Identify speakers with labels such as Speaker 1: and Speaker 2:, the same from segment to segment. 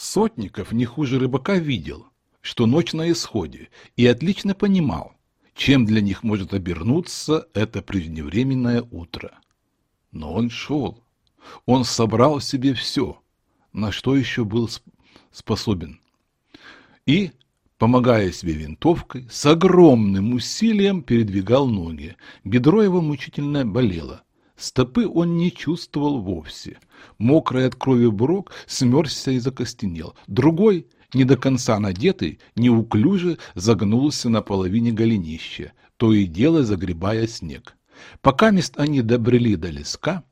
Speaker 1: Сотников не хуже рыбака видел, что ночь на исходе, и отлично понимал, чем для них может обернуться это преждевременное утро. Но он шел. Он собрал в себе все, на что еще был способен. И, помогая себе винтовкой, с огромным усилием передвигал ноги. Бедро его мучительно болело. Стопы он не чувствовал вовсе. Мокрый от крови бурок смерзся и закостенел. Другой, не до конца надетый, неуклюже загнулся на половине голенища, то и дело загребая снег. Пока мест они добрели до леска,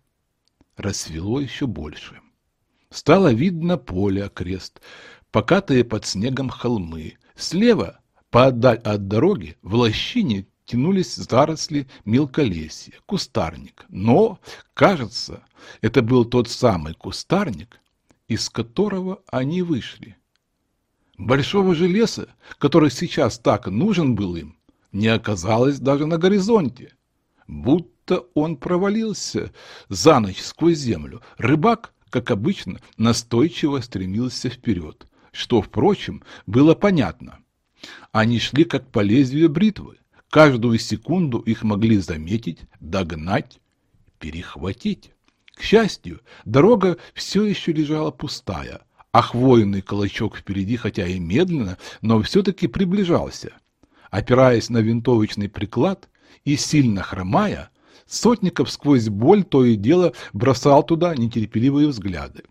Speaker 1: рассвело еще больше. Стало видно поле окрест, покатые под снегом холмы. Слева, поодаль от дороги, в лощине тянулись заросли мелколесья, кустарник. Но, кажется, это был тот самый кустарник, из которого они вышли. Большого же леса, который сейчас так нужен был им, не оказалось даже на горизонте. Будто он провалился за ночь сквозь землю. Рыбак, как обычно, настойчиво стремился вперед, что, впрочем, было понятно. Они шли как по лезвию бритвы, Каждую секунду их могли заметить, догнать, перехватить. К счастью, дорога все еще лежала пустая, а хвойный колочок впереди, хотя и медленно, но все-таки приближался. Опираясь на винтовочный приклад и сильно хромая, Сотников сквозь боль то и дело бросал туда нетерпеливые взгляды.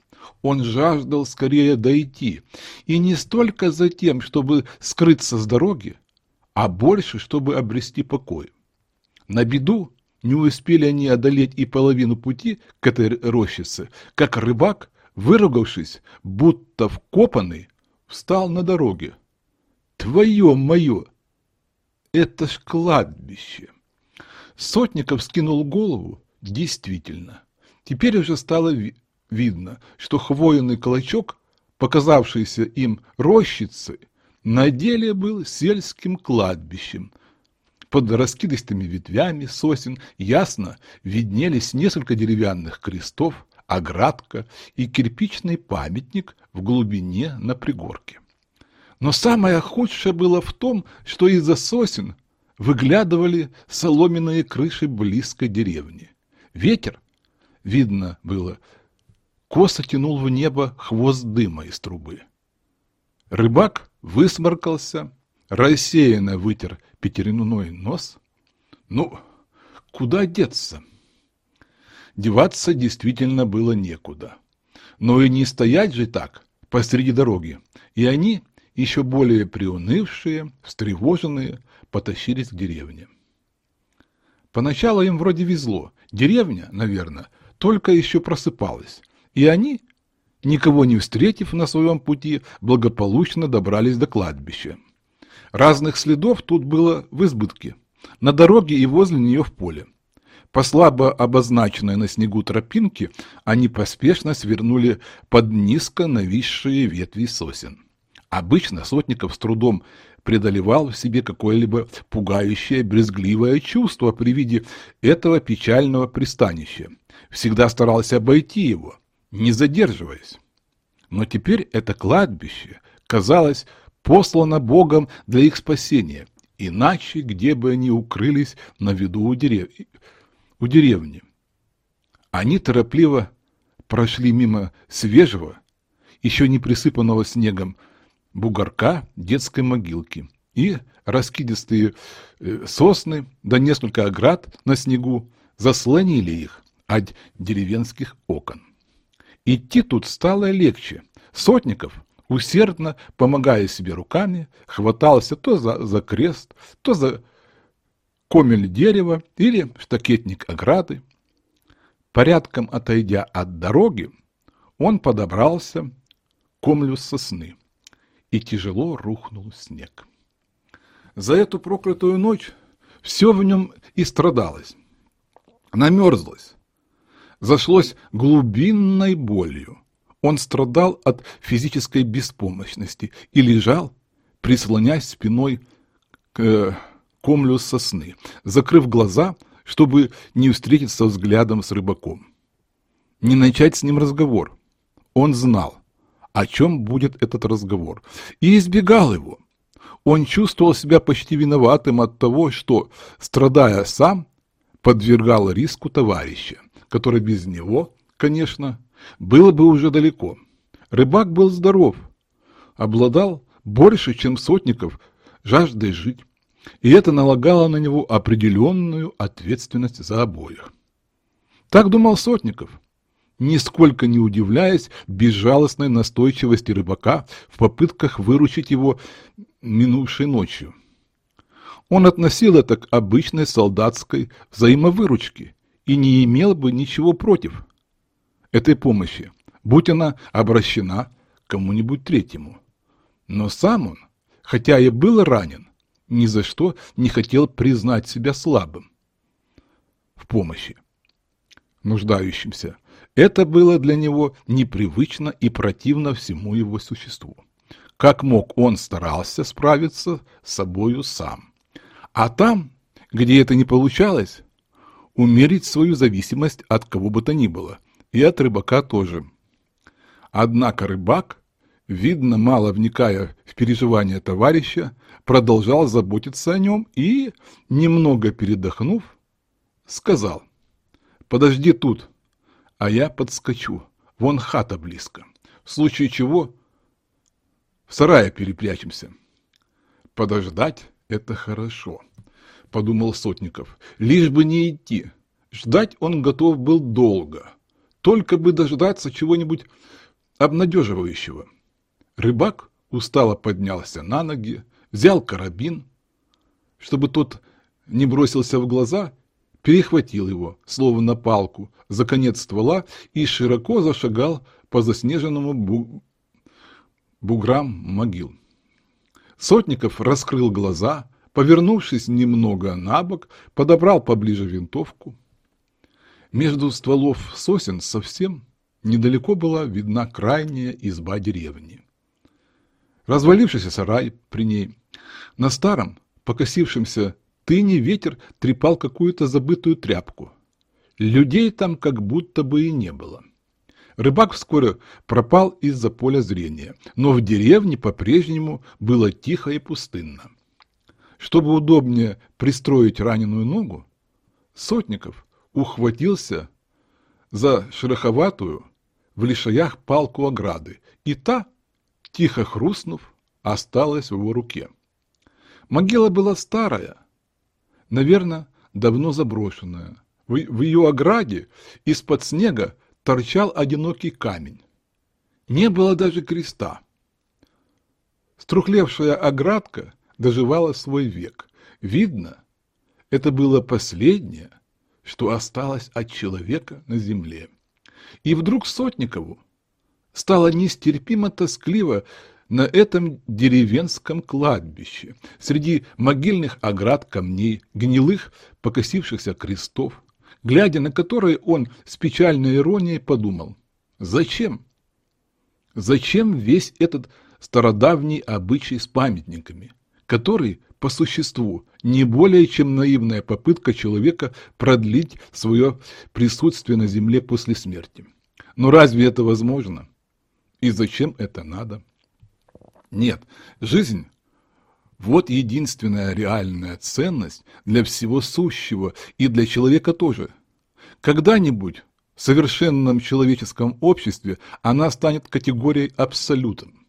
Speaker 1: Он жаждал скорее дойти, и не столько за тем, чтобы скрыться с дороги, а больше, чтобы обрести покой. На беду не успели они одолеть и половину пути к этой рощице, как рыбак, выругавшись, будто вкопанный, встал на дороге. Твое мое! Это ж кладбище! Сотников скинул голову. Действительно, теперь уже стало ви видно, что хвойный клочок, показавшийся им рощицей, на деле был сельским кладбищем. Под раскидистыми ветвями сосен ясно виднелись несколько деревянных крестов, оградка и кирпичный памятник в глубине на пригорке. Но самое худшее было в том, что из-за сосен выглядывали соломенные крыши близкой деревни. Ветер, видно было, косо тянул в небо хвост дыма из трубы. Рыбак высморкался, рассеянно вытер пятериной нос. Ну, куда деться? Деваться действительно было некуда. Но и не стоять же так, посреди дороги. И они, еще более приунывшие, встревоженные, потащились к деревне. Поначалу им вроде везло. Деревня, наверное, только еще просыпалась. И они, никого не встретив на своем пути, благополучно добрались до кладбища. Разных следов тут было в избытке, на дороге и возле нее в поле. По слабо обозначенной на снегу тропинке они поспешно свернули под низко нависшие ветви сосен. Обычно Сотников с трудом преодолевал в себе какое-либо пугающее, брезгливое чувство при виде этого печального пристанища. Всегда старался обойти его – не задерживаясь. Но теперь это кладбище, казалось, послано Богом для их спасения, иначе где бы они укрылись на виду у, дерев... у деревни. Они торопливо прошли мимо свежего, еще не присыпанного снегом, бугорка детской могилки, и раскидистые э, сосны да несколько оград на снегу заслонили их от деревенских окон. Идти тут стало легче. Сотников, усердно помогая себе руками, хватался то за, за крест, то за комель дерева или штакетник ограды. Порядком отойдя от дороги, он подобрался к комлю сосны и тяжело рухнул снег. За эту проклятую ночь все в нем и страдалось. Намерзлось, зашлось глубинной болью. Он страдал от физической беспомощности и лежал, прислонясь спиной к э, комлю сосны, закрыв глаза, чтобы не встретиться взглядом с рыбаком. Не начать с ним разговор. Он знал, о чем будет этот разговор, и избегал его. Он чувствовал себя почти виноватым от того, что, страдая сам, подвергал риску товарища, который без него, конечно, было бы уже далеко. Рыбак был здоров, обладал больше, чем сотников, жаждой жить, и это налагало на него определенную ответственность за обоих. Так думал Сотников, нисколько не удивляясь безжалостной настойчивости рыбака в попытках выручить его минувшей ночью. Он относил это к обычной солдатской взаимовыручке и не имел бы ничего против этой помощи, будь она обращена кому-нибудь третьему. Но сам он, хотя и был ранен, ни за что не хотел признать себя слабым в помощи нуждающимся. Это было для него непривычно и противно всему его существу. Как мог, он старался справиться с собою сам. А там, где это не получалось, умерить свою зависимость от кого бы то ни было, и от рыбака тоже. Однако рыбак, видно, мало вникая в переживания товарища, продолжал заботиться о нем и, немного передохнув, сказал, «Подожди тут, а я подскочу, вон хата близко, в случае чего в сарае перепрячемся». «Подождать — это хорошо», — подумал Сотников, — «лишь бы не идти». Ждать он готов был долго, только бы дождаться чего-нибудь обнадеживающего. Рыбак устало поднялся на ноги, взял карабин, чтобы тот не бросился в глаза, перехватил его, словно палку, за конец ствола и широко зашагал по заснеженному бу буграм могил. Сотников раскрыл глаза, повернувшись немного на бок, подобрал поближе винтовку. Между стволов сосен совсем недалеко была видна крайняя изба деревни. Развалившийся сарай при ней, на старом, покосившемся тыне ветер трепал какую-то забытую тряпку. Людей там как будто бы и не было. Рыбак вскоре пропал из-за поля зрения, но в деревне по-прежнему было тихо и пустынно. Чтобы удобнее пристроить раненую ногу, Сотников ухватился за шероховатую в лишаях палку ограды, и та, тихо хрустнув, осталась в его руке. Могила была старая, наверное, давно заброшенная. В, в ее ограде из-под снега торчал одинокий камень. Не было даже креста. Струхлевшая оградка доживала свой век. Видно, это было последнее, что осталось от человека на земле. И вдруг Сотникову стало нестерпимо тоскливо на этом деревенском кладбище, среди могильных оград камней, гнилых, покосившихся крестов, глядя на которые он с печальной иронией подумал, зачем? Зачем весь этот стародавний обычай с памятниками, который, по существу, не более чем наивная попытка человека продлить свое присутствие на земле после смерти. Но разве это возможно? И зачем это надо? Нет, жизнь – вот единственная реальная ценность для всего сущего и для человека тоже. Когда-нибудь в совершенном человеческом обществе она станет категорией абсолютом,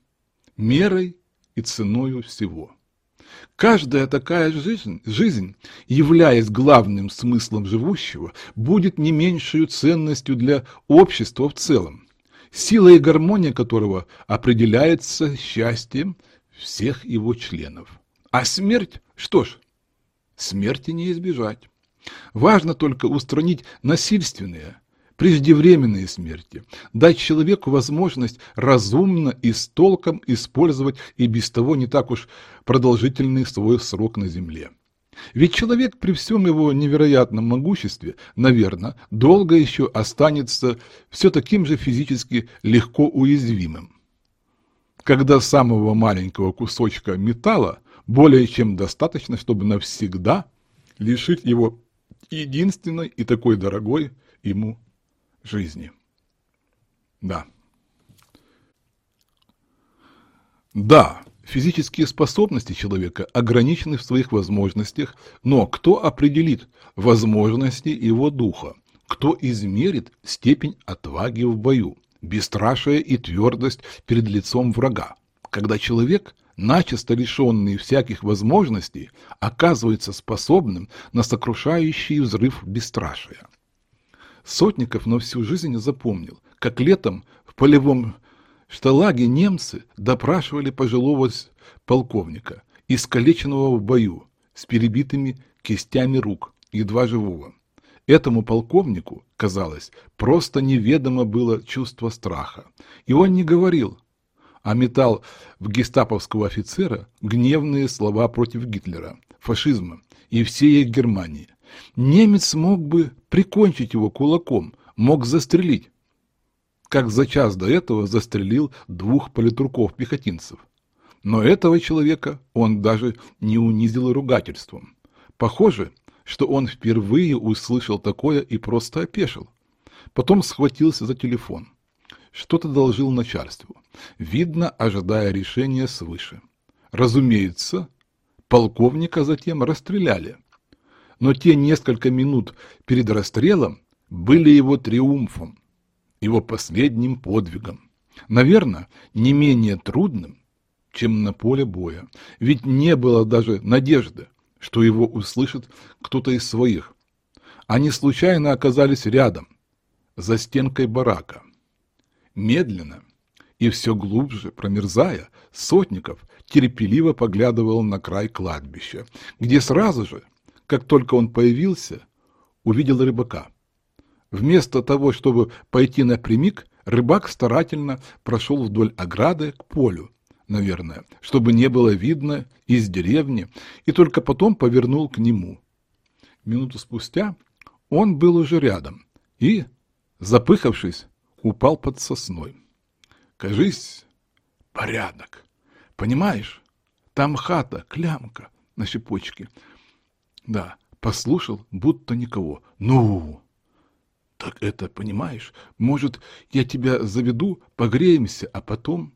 Speaker 1: мерой и ценою всего. Каждая такая жизнь, жизнь, являясь главным смыслом живущего, будет не меньшей ценностью для общества в целом сила и гармония которого определяется счастьем всех его членов. А смерть, что ж, смерти не избежать. Важно только устранить насильственные, преждевременные смерти, дать человеку возможность разумно и с толком использовать и без того не так уж продолжительный свой срок на земле. Ведь человек при всем его невероятном могуществе, наверное, долго еще останется все таким же физически легко уязвимым. Когда самого маленького кусочка металла более чем достаточно, чтобы навсегда лишить его единственной и такой дорогой ему жизни. Да. Да, физические способности человека ограничены в своих возможностях, но кто определит возможности его духа? Кто измерит степень отваги в бою, бесстрашие и твердость перед лицом врага? Когда человек, начисто лишенный всяких возможностей, оказывается способным на сокрушающий взрыв бесстрашия. Сотников на всю жизнь запомнил, как летом в полевом шталаге немцы допрашивали пожилого полковника, искалеченного в бою, с перебитыми кистями рук, едва живого. Этому полковнику, казалось, просто неведомо было чувство страха. И он не говорил, а метал в гестаповского офицера гневные слова против Гитлера, фашизма и всей Германии. Немец мог бы прикончить его кулаком, мог застрелить, как за час до этого застрелил двух политруков-пехотинцев. Но этого человека он даже не унизил ругательством. Похоже, что он впервые услышал такое и просто опешил. Потом схватился за телефон. Что-то должил начальству, видно, ожидая решения свыше. Разумеется, полковника затем расстреляли – но те несколько минут перед расстрелом были его триумфом, его последним подвигом. Наверное, не менее трудным, чем на поле боя, ведь не было даже надежды, что его услышит кто-то из своих. Они случайно оказались рядом, за стенкой барака. Медленно и все глубже промерзая, Сотников терпеливо поглядывал на край кладбища, где сразу же как только он появился, увидел рыбака. Вместо того, чтобы пойти напрямик, рыбак старательно прошел вдоль ограды к полю, наверное, чтобы не было видно из деревни, и только потом повернул к нему. Минуту спустя он был уже рядом и, запыхавшись, упал под сосной. Кажись, порядок. Понимаешь, там хата, клямка на щепочке. Да, послушал, будто никого. Ну, так это, понимаешь, может, я тебя заведу, погреемся, а потом...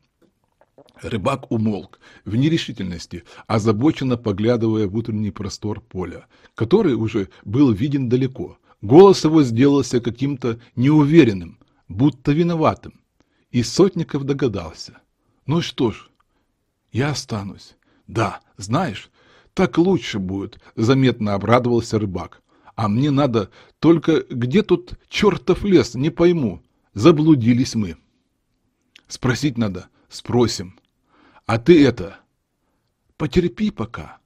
Speaker 1: Рыбак умолк в нерешительности, озабоченно поглядывая в утренний простор поля, который уже был виден далеко. Голос его сделался каким-то неуверенным, будто виноватым. И Сотников догадался. Ну что ж, я останусь. Да, знаешь, так лучше будет, заметно обрадовался рыбак. А мне надо только где тут чертов лес, не пойму. Заблудились мы. Спросить надо, спросим. А ты это, потерпи пока.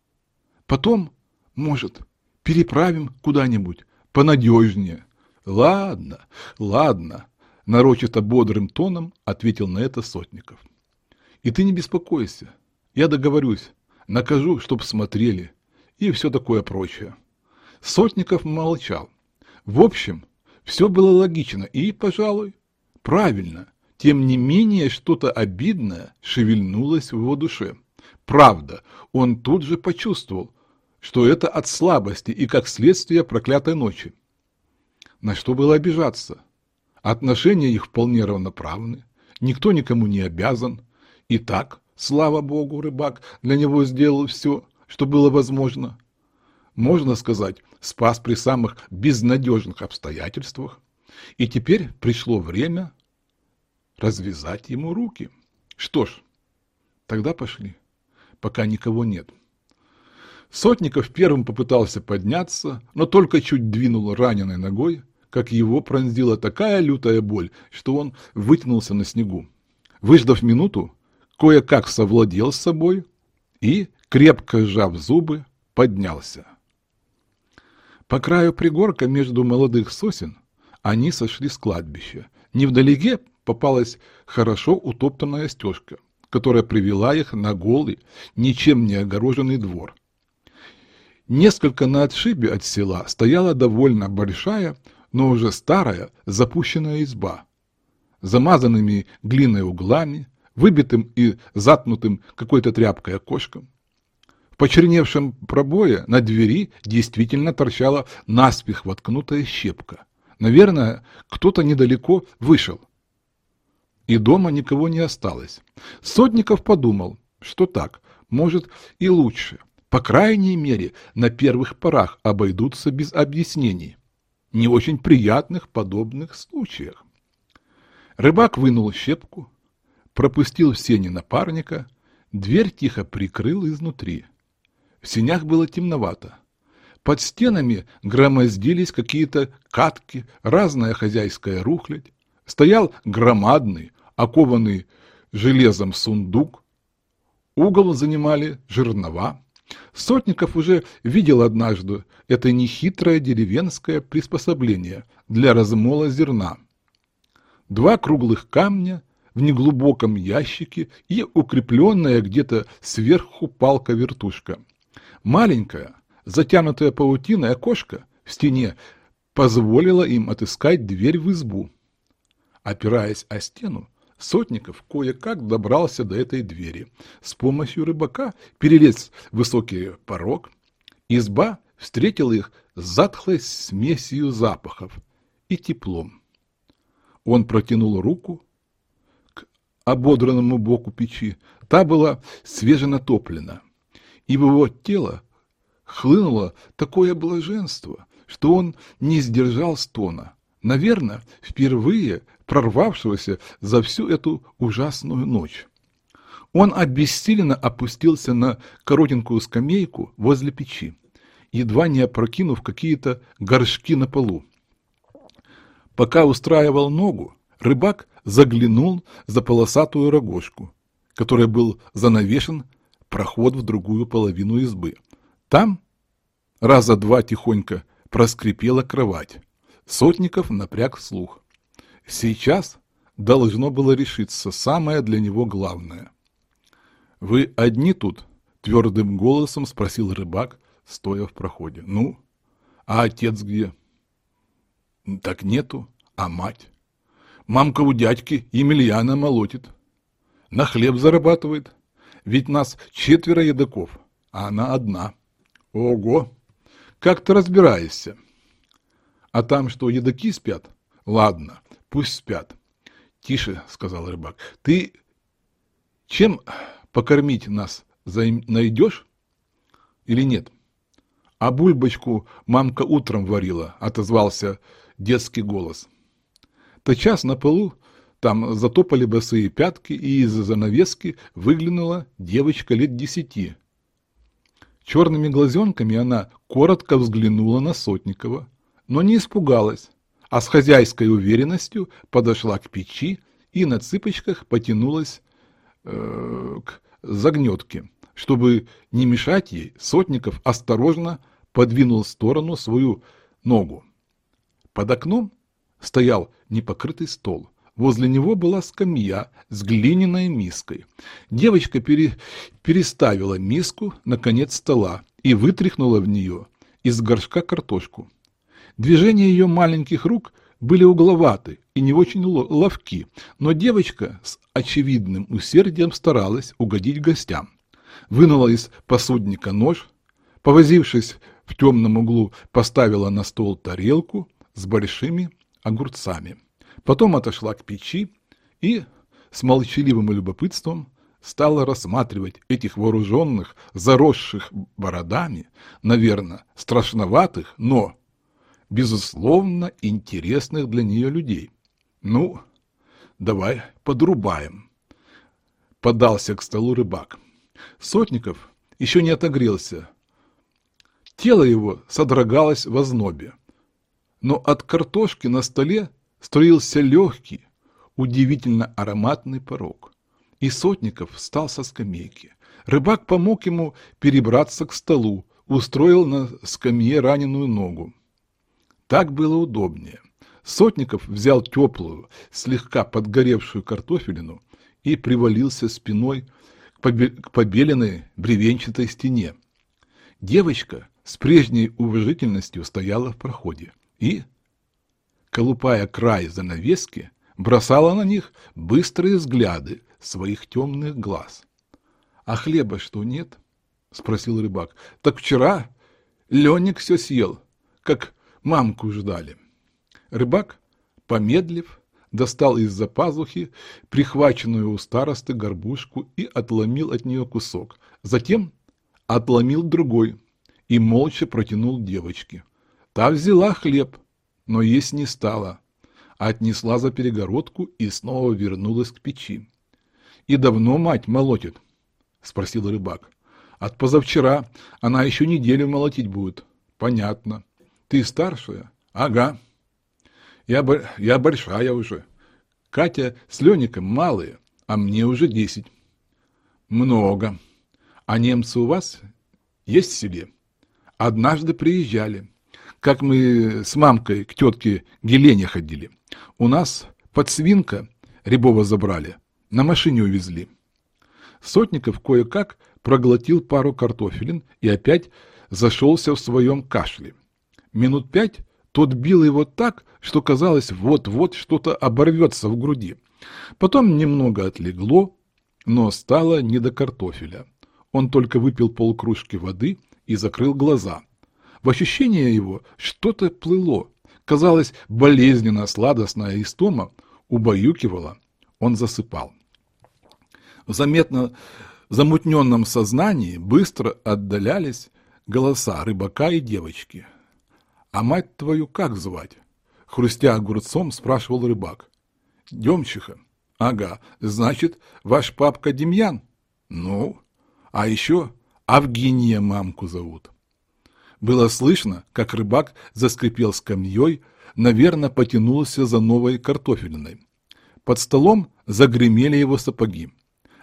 Speaker 1: Потом, может, переправим куда-нибудь понадежнее. Ладно, ладно, нарочито бодрым тоном ответил на это Сотников. И ты не беспокойся, я договорюсь, накажу, чтоб смотрели, и все такое прочее. Сотников молчал. В общем, все было логично и, пожалуй, правильно. Тем не менее, что-то обидное шевельнулось в его душе. Правда, он тут же почувствовал, что это от слабости и, как следствие, проклятой ночи. На что было обижаться? Отношения их вполне равноправны, никто никому не обязан. И так, Слава богу, рыбак для него сделал все, что было возможно. Можно сказать, спас при самых безнадежных обстоятельствах. И теперь пришло время развязать ему руки. Что ж, тогда пошли, пока никого нет. Сотников первым попытался подняться, но только чуть двинул раненой ногой, как его пронзила такая лютая боль, что он вытянулся на снегу. Выждав минуту, кое-как совладел с собой и, крепко сжав зубы, поднялся. По краю пригорка между молодых сосен они сошли с кладбища. Невдалеке попалась хорошо утоптанная стежка, которая привела их на голый, ничем не огороженный двор. Несколько на отшибе от села стояла довольно большая, но уже старая запущенная изба, замазанными глиной углами, выбитым и затнутым какой-то тряпкой окошком. В почерневшем пробое на двери действительно торчала наспех воткнутая щепка. Наверное, кто-то недалеко вышел. и дома никого не осталось. Сотников подумал, что так, может и лучше. По крайней мере, на первых порах обойдутся без объяснений. Не очень приятных подобных случаях. Рыбак вынул щепку, пропустил в сени напарника, дверь тихо прикрыл изнутри. В сенях было темновато. Под стенами громоздились какие-то катки, разная хозяйская рухлядь. Стоял громадный, окованный железом сундук. Угол занимали жернова. Сотников уже видел однажды это нехитрое деревенское приспособление для размола зерна. Два круглых камня в неглубоком ящике и укрепленная где-то сверху палка-вертушка. Маленькая, затянутая паутиной окошко в стене позволило им отыскать дверь в избу. Опираясь о стену, Сотников кое-как добрался до этой двери. С помощью рыбака перелез высокий порог. Изба встретила их затхлой смесью запахов и теплом. Он протянул руку ободранному боку печи. Та была свеженатоплена, и в его тело хлынуло такое блаженство, что он не сдержал стона. Наверное, впервые прорвавшегося за всю эту ужасную ночь. Он обессиленно опустился на коротенькую скамейку возле печи, едва не опрокинув какие-то горшки на полу. Пока устраивал ногу, рыбак заглянул за полосатую рогожку, которой был занавешен проход в другую половину избы. Там раза два тихонько проскрипела кровать. Сотников напряг слух. Сейчас должно было решиться самое для него главное. «Вы одни тут?» — твердым голосом спросил рыбак, стоя в проходе. «Ну, а отец где?» «Так нету. А мать?» «Мамка у дядьки Емельяна молотит. На хлеб зарабатывает. Ведь нас четверо едоков, а она одна. Ого! Как ты разбираешься?» «А там что, едоки спят?» «Ладно, пусть спят. Тише, сказал рыбак. Ты чем покормить нас найдешь или нет? А бульбочку мамка утром варила, отозвался детский голос. Тотчас на полу там затопали босые пятки, и из-за занавески выглянула девочка лет десяти. Черными глазенками она коротко взглянула на Сотникова, но не испугалась, а с хозяйской уверенностью подошла к печи и на цыпочках потянулась э, к загнетке. Чтобы не мешать ей, Сотников осторожно подвинул в сторону свою ногу. Под окном стоял непокрытый стол. Возле него была скамья с глиняной миской. Девочка пере... переставила миску на конец стола и вытряхнула в нее из горшка картошку. Движения ее маленьких рук были угловаты и не очень ловки, но девочка с очевидным усердием старалась угодить гостям. Вынула из посудника нож, повозившись в темном углу, поставила на стол тарелку с большими огурцами. Потом отошла к печи и с молчаливым любопытством стала рассматривать этих вооруженных, заросших бородами, наверное, страшноватых, но безусловно, интересных для нее людей. Ну, давай подрубаем. Подался к столу рыбак. Сотников еще не отогрелся. Тело его содрогалось в ознобе. Но от картошки на столе струился легкий, удивительно ароматный порог. И Сотников встал со скамейки. Рыбак помог ему перебраться к столу, устроил на скамье раненую ногу. Так было удобнее. Сотников взял теплую, слегка подгоревшую картофелину и привалился спиной к побеленной бревенчатой стене. Девочка с прежней уважительностью стояла в проходе и, колупая край занавески, бросала на них быстрые взгляды своих темных глаз. — А хлеба что, нет? — спросил рыбак. — Так вчера Леник все съел, как мамку ждали. Рыбак, помедлив, достал из-за пазухи прихваченную у старосты горбушку и отломил от нее кусок. Затем отломил другой и молча протянул девочке. Та взяла хлеб, но есть не стала, отнесла за перегородку и снова вернулась к печи. «И давно мать молотит?» — спросил рыбак. «От позавчера она еще неделю молотить будет». «Понятно. Ты старшая?» «Ага. Я, я большая уже. Катя с Леником малые, а мне уже десять». «Много. А немцы у вас есть в селе?» «Однажды приезжали, как мы с мамкой к тетке Гелене ходили. У нас подсвинка Рябова забрали, на машине увезли». Сотников кое-как проглотил пару картофелин и опять зашелся в своем кашле. Минут пять тот бил его так, что казалось, вот-вот что-то оборвется в груди. Потом немного отлегло, но стало не до картофеля. Он только выпил полкружки воды и закрыл глаза. В ощущение его что-то плыло. Казалось, болезненно сладостная истома убаюкивала. Он засыпал. В заметно замутненном сознании быстро отдалялись голоса рыбака и девочки. «А мать твою как звать?» Хрустя огурцом, спрашивал рыбак. «Демчиха». «Ага, значит, ваш папка Демьян?» «Ну, а еще Авгения мамку зовут». Было слышно, как рыбак заскрипел скамьей, наверное, потянулся за новой картофелиной. Под столом загремели его сапоги.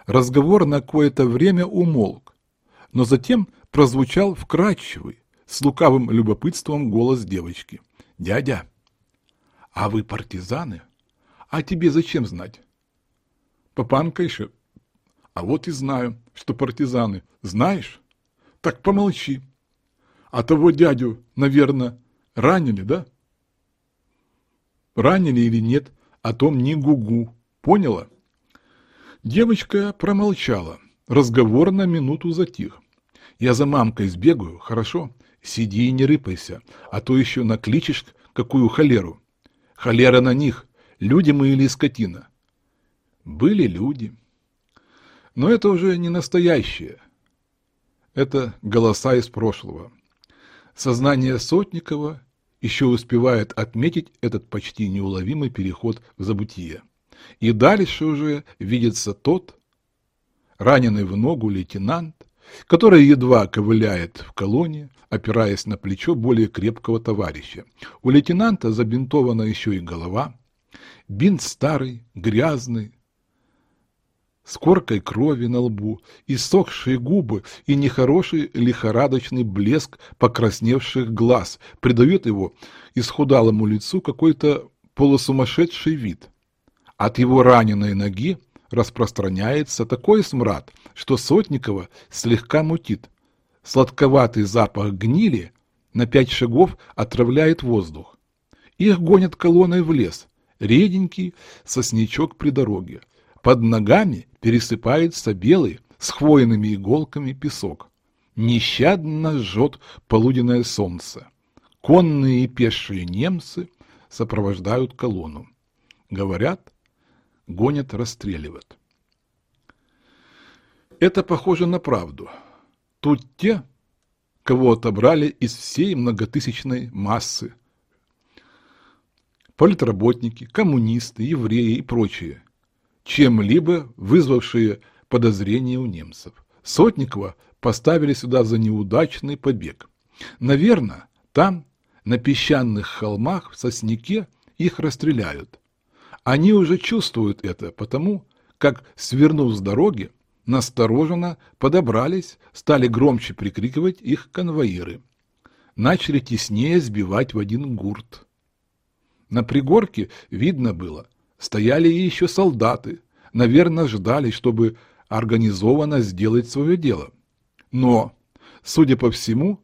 Speaker 1: Разговор на какое-то время умолк, но затем прозвучал вкрадчивый, с лукавым любопытством голос девочки. «Дядя, а вы партизаны? А тебе зачем знать?» «Папанка еще. А вот и знаю, что партизаны. Знаешь? Так помолчи. А того дядю, наверное, ранили, да?» «Ранили или нет, о том не гугу. Поняла?» Девочка промолчала. Разговор на минуту затих. Я за мамкой сбегаю, хорошо? Сиди и не рыпайся, а то еще накличешь какую холеру. Холера на них, люди мы или скотина. Были люди. Но это уже не настоящее. Это голоса из прошлого. Сознание Сотникова еще успевает отметить этот почти неуловимый переход в забытие. И дальше уже видится тот, раненый в ногу лейтенант, который едва ковыляет в колонне, опираясь на плечо более крепкого товарища. У лейтенанта забинтована еще и голова. Бинт старый, грязный, с коркой крови на лбу, иссохшие губы и нехороший лихорадочный блеск покрасневших глаз придают его исхудалому лицу какой-то полусумасшедший вид. От его раненой ноги распространяется такой смрад, что Сотникова слегка мутит. Сладковатый запах гнили на пять шагов отравляет воздух. Их гонят колонной в лес, реденький сосничок при дороге. Под ногами пересыпается белый с хвойными иголками песок. Нещадно жжет полуденное солнце. Конные и пешие немцы сопровождают колонну. Говорят, гонят, расстреливают. Это похоже на правду. Тут те, кого отобрали из всей многотысячной массы. Политработники, коммунисты, евреи и прочие, чем-либо вызвавшие подозрения у немцев. Сотникова поставили сюда за неудачный побег. Наверное, там, на песчаных холмах, в сосняке, их расстреляют. Они уже чувствуют это, потому как, свернув с дороги, настороженно подобрались, стали громче прикрикивать их конвоиры. Начали теснее сбивать в один гурт. На пригорке видно было, стояли еще солдаты, наверное, ждали, чтобы организованно сделать свое дело. Но, судя по всему,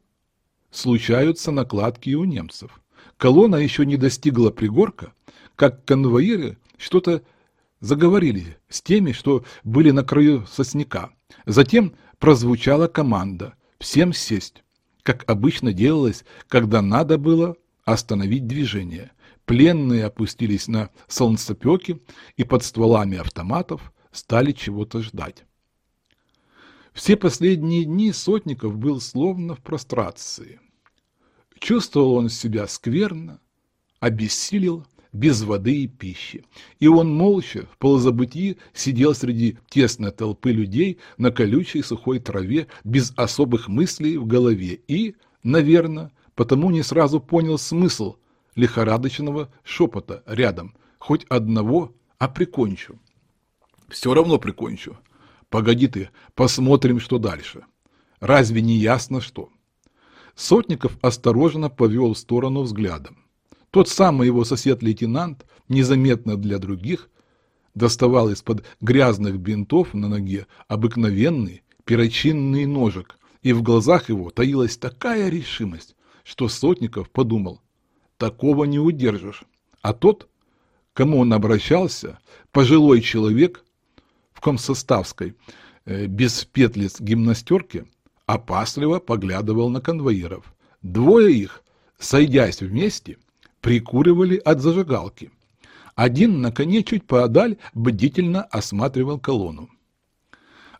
Speaker 1: случаются накладки и у немцев. Колонна еще не достигла пригорка, как конвоиры что-то заговорили с теми, что были на краю сосняка. Затем прозвучала команда «Всем сесть», как обычно делалось, когда надо было остановить движение. Пленные опустились на солнцепеки и под стволами автоматов стали чего-то ждать. Все последние дни Сотников был словно в прострации. Чувствовал он себя скверно, обессилел, без воды и пищи. И он молча, в полузабытии, сидел среди тесной толпы людей на колючей сухой траве, без особых мыслей в голове и, наверное, потому не сразу понял смысл лихорадочного шепота рядом. Хоть одного, а прикончу. Все равно прикончу. Погоди ты, посмотрим, что дальше. Разве не ясно, что? Сотников осторожно повел в сторону взглядом. Тот самый его сосед-лейтенант, незаметно для других, доставал из-под грязных бинтов на ноге обыкновенный перочинный ножик, и в глазах его таилась такая решимость, что Сотников подумал, такого не удержишь. А тот, кому он обращался, пожилой человек в комсоставской, э, без петлиц гимнастерки, опасливо поглядывал на конвоиров. Двое их, сойдясь вместе, прикуривали от зажигалки. Один на коне чуть поодаль бдительно осматривал колонну.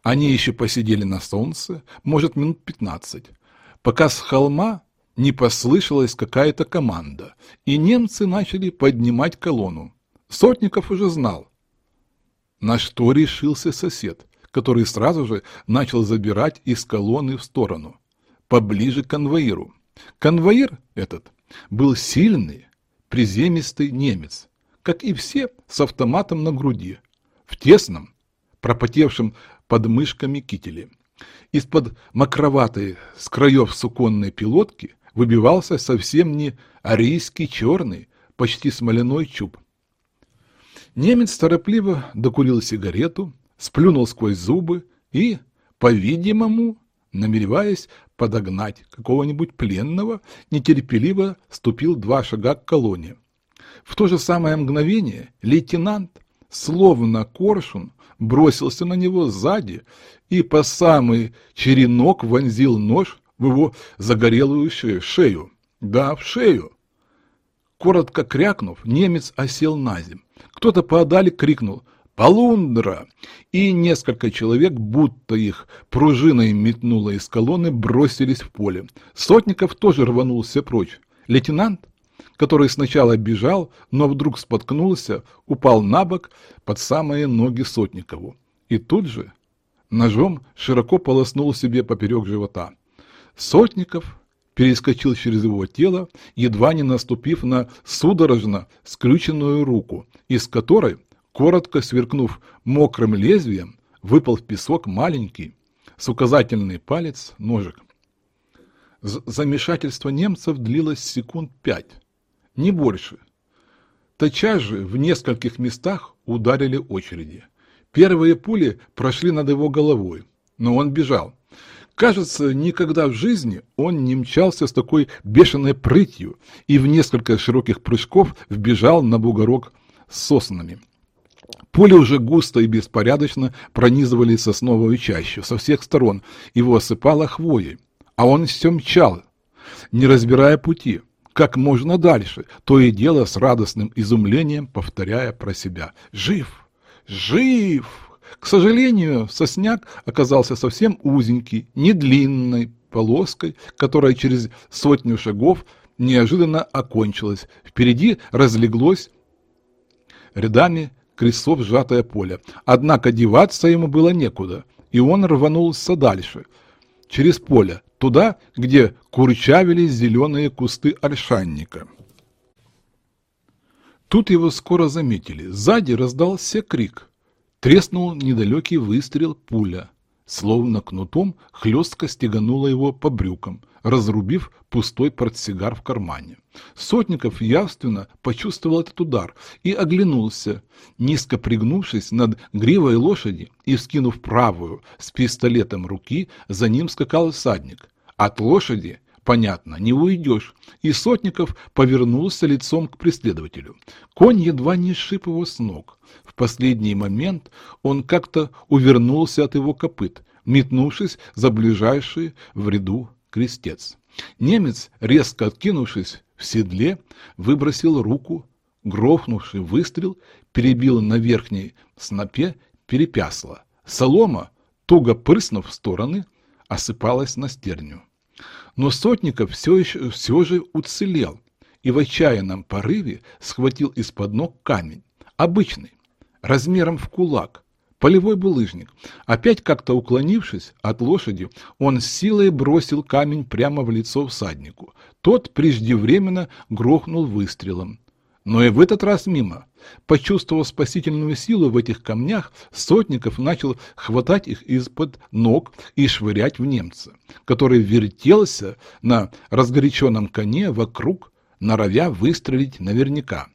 Speaker 1: Они еще посидели на солнце, может, минут пятнадцать, пока с холма не послышалась какая-то команда, и немцы начали поднимать колонну. Сотников уже знал, на что решился сосед, который сразу же начал забирать из колонны в сторону, поближе к конвоиру. Конвоир этот был сильный, приземистый немец, как и все с автоматом на груди, в тесном, пропотевшем под мышками кителе. Из-под макроватой с краев суконной пилотки выбивался совсем не арийский черный, почти смоляной чуб. Немец торопливо докурил сигарету, сплюнул сквозь зубы и, по-видимому, намереваясь подогнать какого-нибудь пленного, нетерпеливо ступил два шага к колонне. В то же самое мгновение лейтенант, словно коршун, бросился на него сзади и по самый черенок вонзил нож в его загорелую шею. Да, в шею. Коротко крякнув, немец осел на земь. Кто-то поодаль крикнул «Полундра!» И несколько человек, будто их пружиной метнуло из колонны, бросились в поле. Сотников тоже рванулся прочь. Лейтенант, который сначала бежал, но вдруг споткнулся, упал на бок под самые ноги Сотникову. И тут же ножом широко полоснул себе поперек живота. Сотников перескочил через его тело, едва не наступив на судорожно скрюченную руку, из которой Коротко сверкнув мокрым лезвием, выпал в песок маленький, с указательный палец, ножик. Замешательство немцев длилось секунд пять, не больше. Тотчас же в нескольких местах ударили очереди. Первые пули прошли над его головой, но он бежал. Кажется, никогда в жизни он не мчался с такой бешеной прытью и в несколько широких прыжков вбежал на бугорок с соснами. Пули уже густо и беспорядочно пронизывали сосновую чащу со всех сторон, его осыпало хвоей, а он все мчал, не разбирая пути, как можно дальше, то и дело с радостным изумлением повторяя про себя «Жив! Жив!» К сожалению, сосняк оказался совсем узенький, не длинной полоской, которая через сотню шагов неожиданно окончилась. Впереди разлеглось рядами крестов сжатое поле. Однако деваться ему было некуда, и он рванулся дальше, через поле, туда, где курчавились зеленые кусты ольшанника. Тут его скоро заметили. Сзади раздался крик. Треснул недалекий выстрел пуля. Словно кнутом хлестко стеганула его по брюкам разрубив пустой портсигар в кармане. Сотников явственно почувствовал этот удар и оглянулся, низко пригнувшись над гривой лошади и вскинув правую с пистолетом руки, за ним скакал всадник. От лошади, понятно, не уйдешь, и Сотников повернулся лицом к преследователю. Конь едва не сшиб его с ног. В последний момент он как-то увернулся от его копыт, метнувшись за ближайший в ряду крестец. Немец, резко откинувшись в седле, выбросил руку Грохнувший выстрел перебил на верхней снопе перепясло. Солома, туго прыснув в стороны, осыпалась на стерню. Но Сотников все, еще, все же уцелел и в отчаянном порыве схватил из-под ног камень, обычный, размером в кулак, полевой булыжник. Опять как-то уклонившись от лошади, он с силой бросил камень прямо в лицо всаднику. Тот преждевременно грохнул выстрелом. Но и в этот раз мимо. Почувствовав спасительную силу в этих камнях, Сотников начал хватать их из-под ног и швырять в немца, который вертелся на разгоряченном коне вокруг, норовя выстрелить наверняка.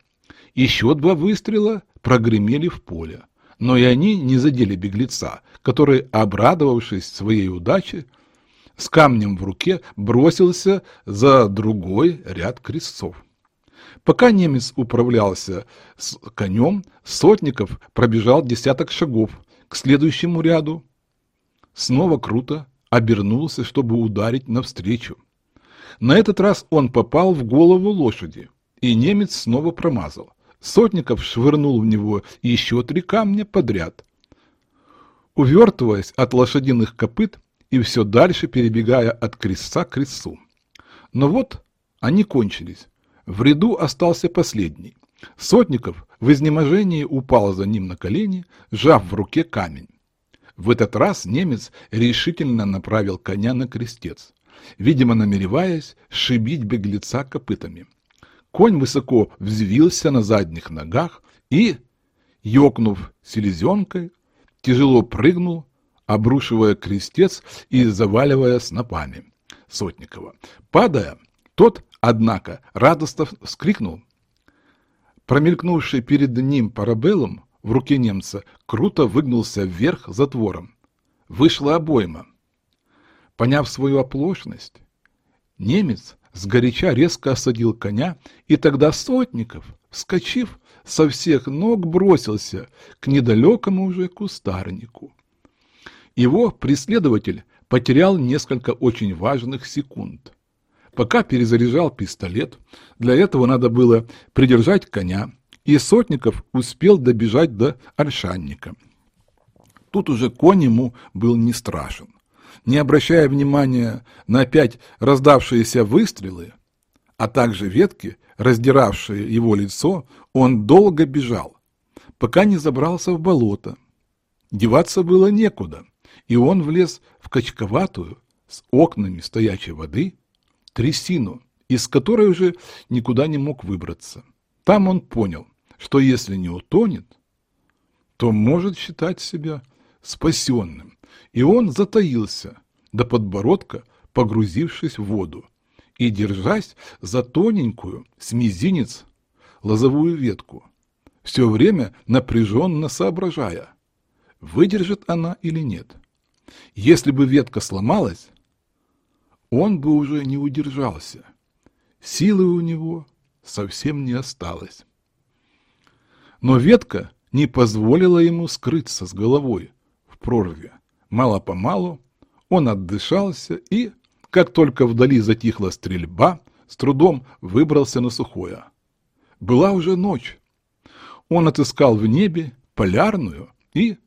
Speaker 1: Еще два выстрела прогремели в поле, но и они не задели беглеца, который, обрадовавшись своей удаче, с камнем в руке бросился за другой ряд крестцов. Пока немец управлялся с конем, Сотников пробежал десяток шагов к следующему ряду. Снова круто обернулся, чтобы ударить навстречу. На этот раз он попал в голову лошади, и немец снова промазал. Сотников швырнул в него еще три камня подряд. Увертываясь от лошадиных копыт и все дальше перебегая от крестца к крестцу. Но вот они кончились. В ряду остался последний. Сотников в изнеможении упал за ним на колени, сжав в руке камень. В этот раз немец решительно направил коня на крестец, видимо, намереваясь шибить беглеца копытами. Конь высоко взвился на задних ногах и, ёкнув селезенкой, тяжело прыгнул, обрушивая крестец и заваливая снопами Сотникова. Падая, тот Однако радостно вскрикнул. Промелькнувший перед ним парабеллум в руке немца круто выгнулся вверх затвором. Вышла обойма. Поняв свою оплошность, немец сгоряча резко осадил коня, и тогда Сотников, вскочив, со всех ног бросился к недалекому уже кустарнику. Его преследователь потерял несколько очень важных секунд пока перезаряжал пистолет. Для этого надо было придержать коня, и Сотников успел добежать до Ольшанника. Тут уже конь ему был не страшен. Не обращая внимания на опять раздавшиеся выстрелы, а также ветки, раздиравшие его лицо, он долго бежал, пока не забрался в болото. Деваться было некуда, и он влез в качковатую, с окнами стоячей воды, трясину, из которой уже никуда не мог выбраться. Там он понял, что если не утонет, то может считать себя спасенным, и он затаился до подбородка, погрузившись в воду, и держась за тоненькую, с мизинец, лозовую ветку, все время напряженно соображая, выдержит она или нет. Если бы ветка сломалась, он бы уже не удержался. Силы у него совсем не осталось. Но ветка не позволила ему скрыться с головой в прорве. Мало-помалу он отдышался и, как только вдали затихла стрельба, с трудом выбрался на сухое. Была уже ночь. Он отыскал в небе полярную и,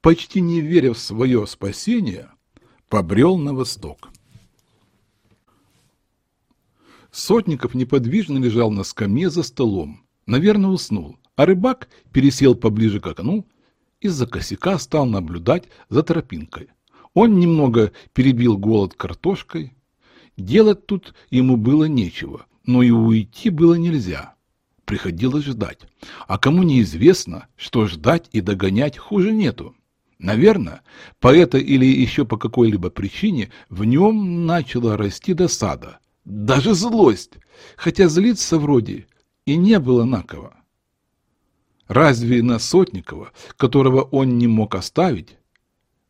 Speaker 1: почти не веря в свое спасение, побрел на восток. Сотников неподвижно лежал на скамье за столом. Наверное, уснул. А рыбак пересел поближе к окну, из-за косяка стал наблюдать за тропинкой. Он немного перебил голод картошкой. Делать тут ему было нечего, но и уйти было нельзя. Приходилось ждать. А кому неизвестно, что ждать и догонять хуже нету. Наверное, по этой или еще по какой-либо причине в нем начала расти досада, даже злость, хотя злиться вроде и не было на кого. Разве на Сотникова, которого он не мог оставить?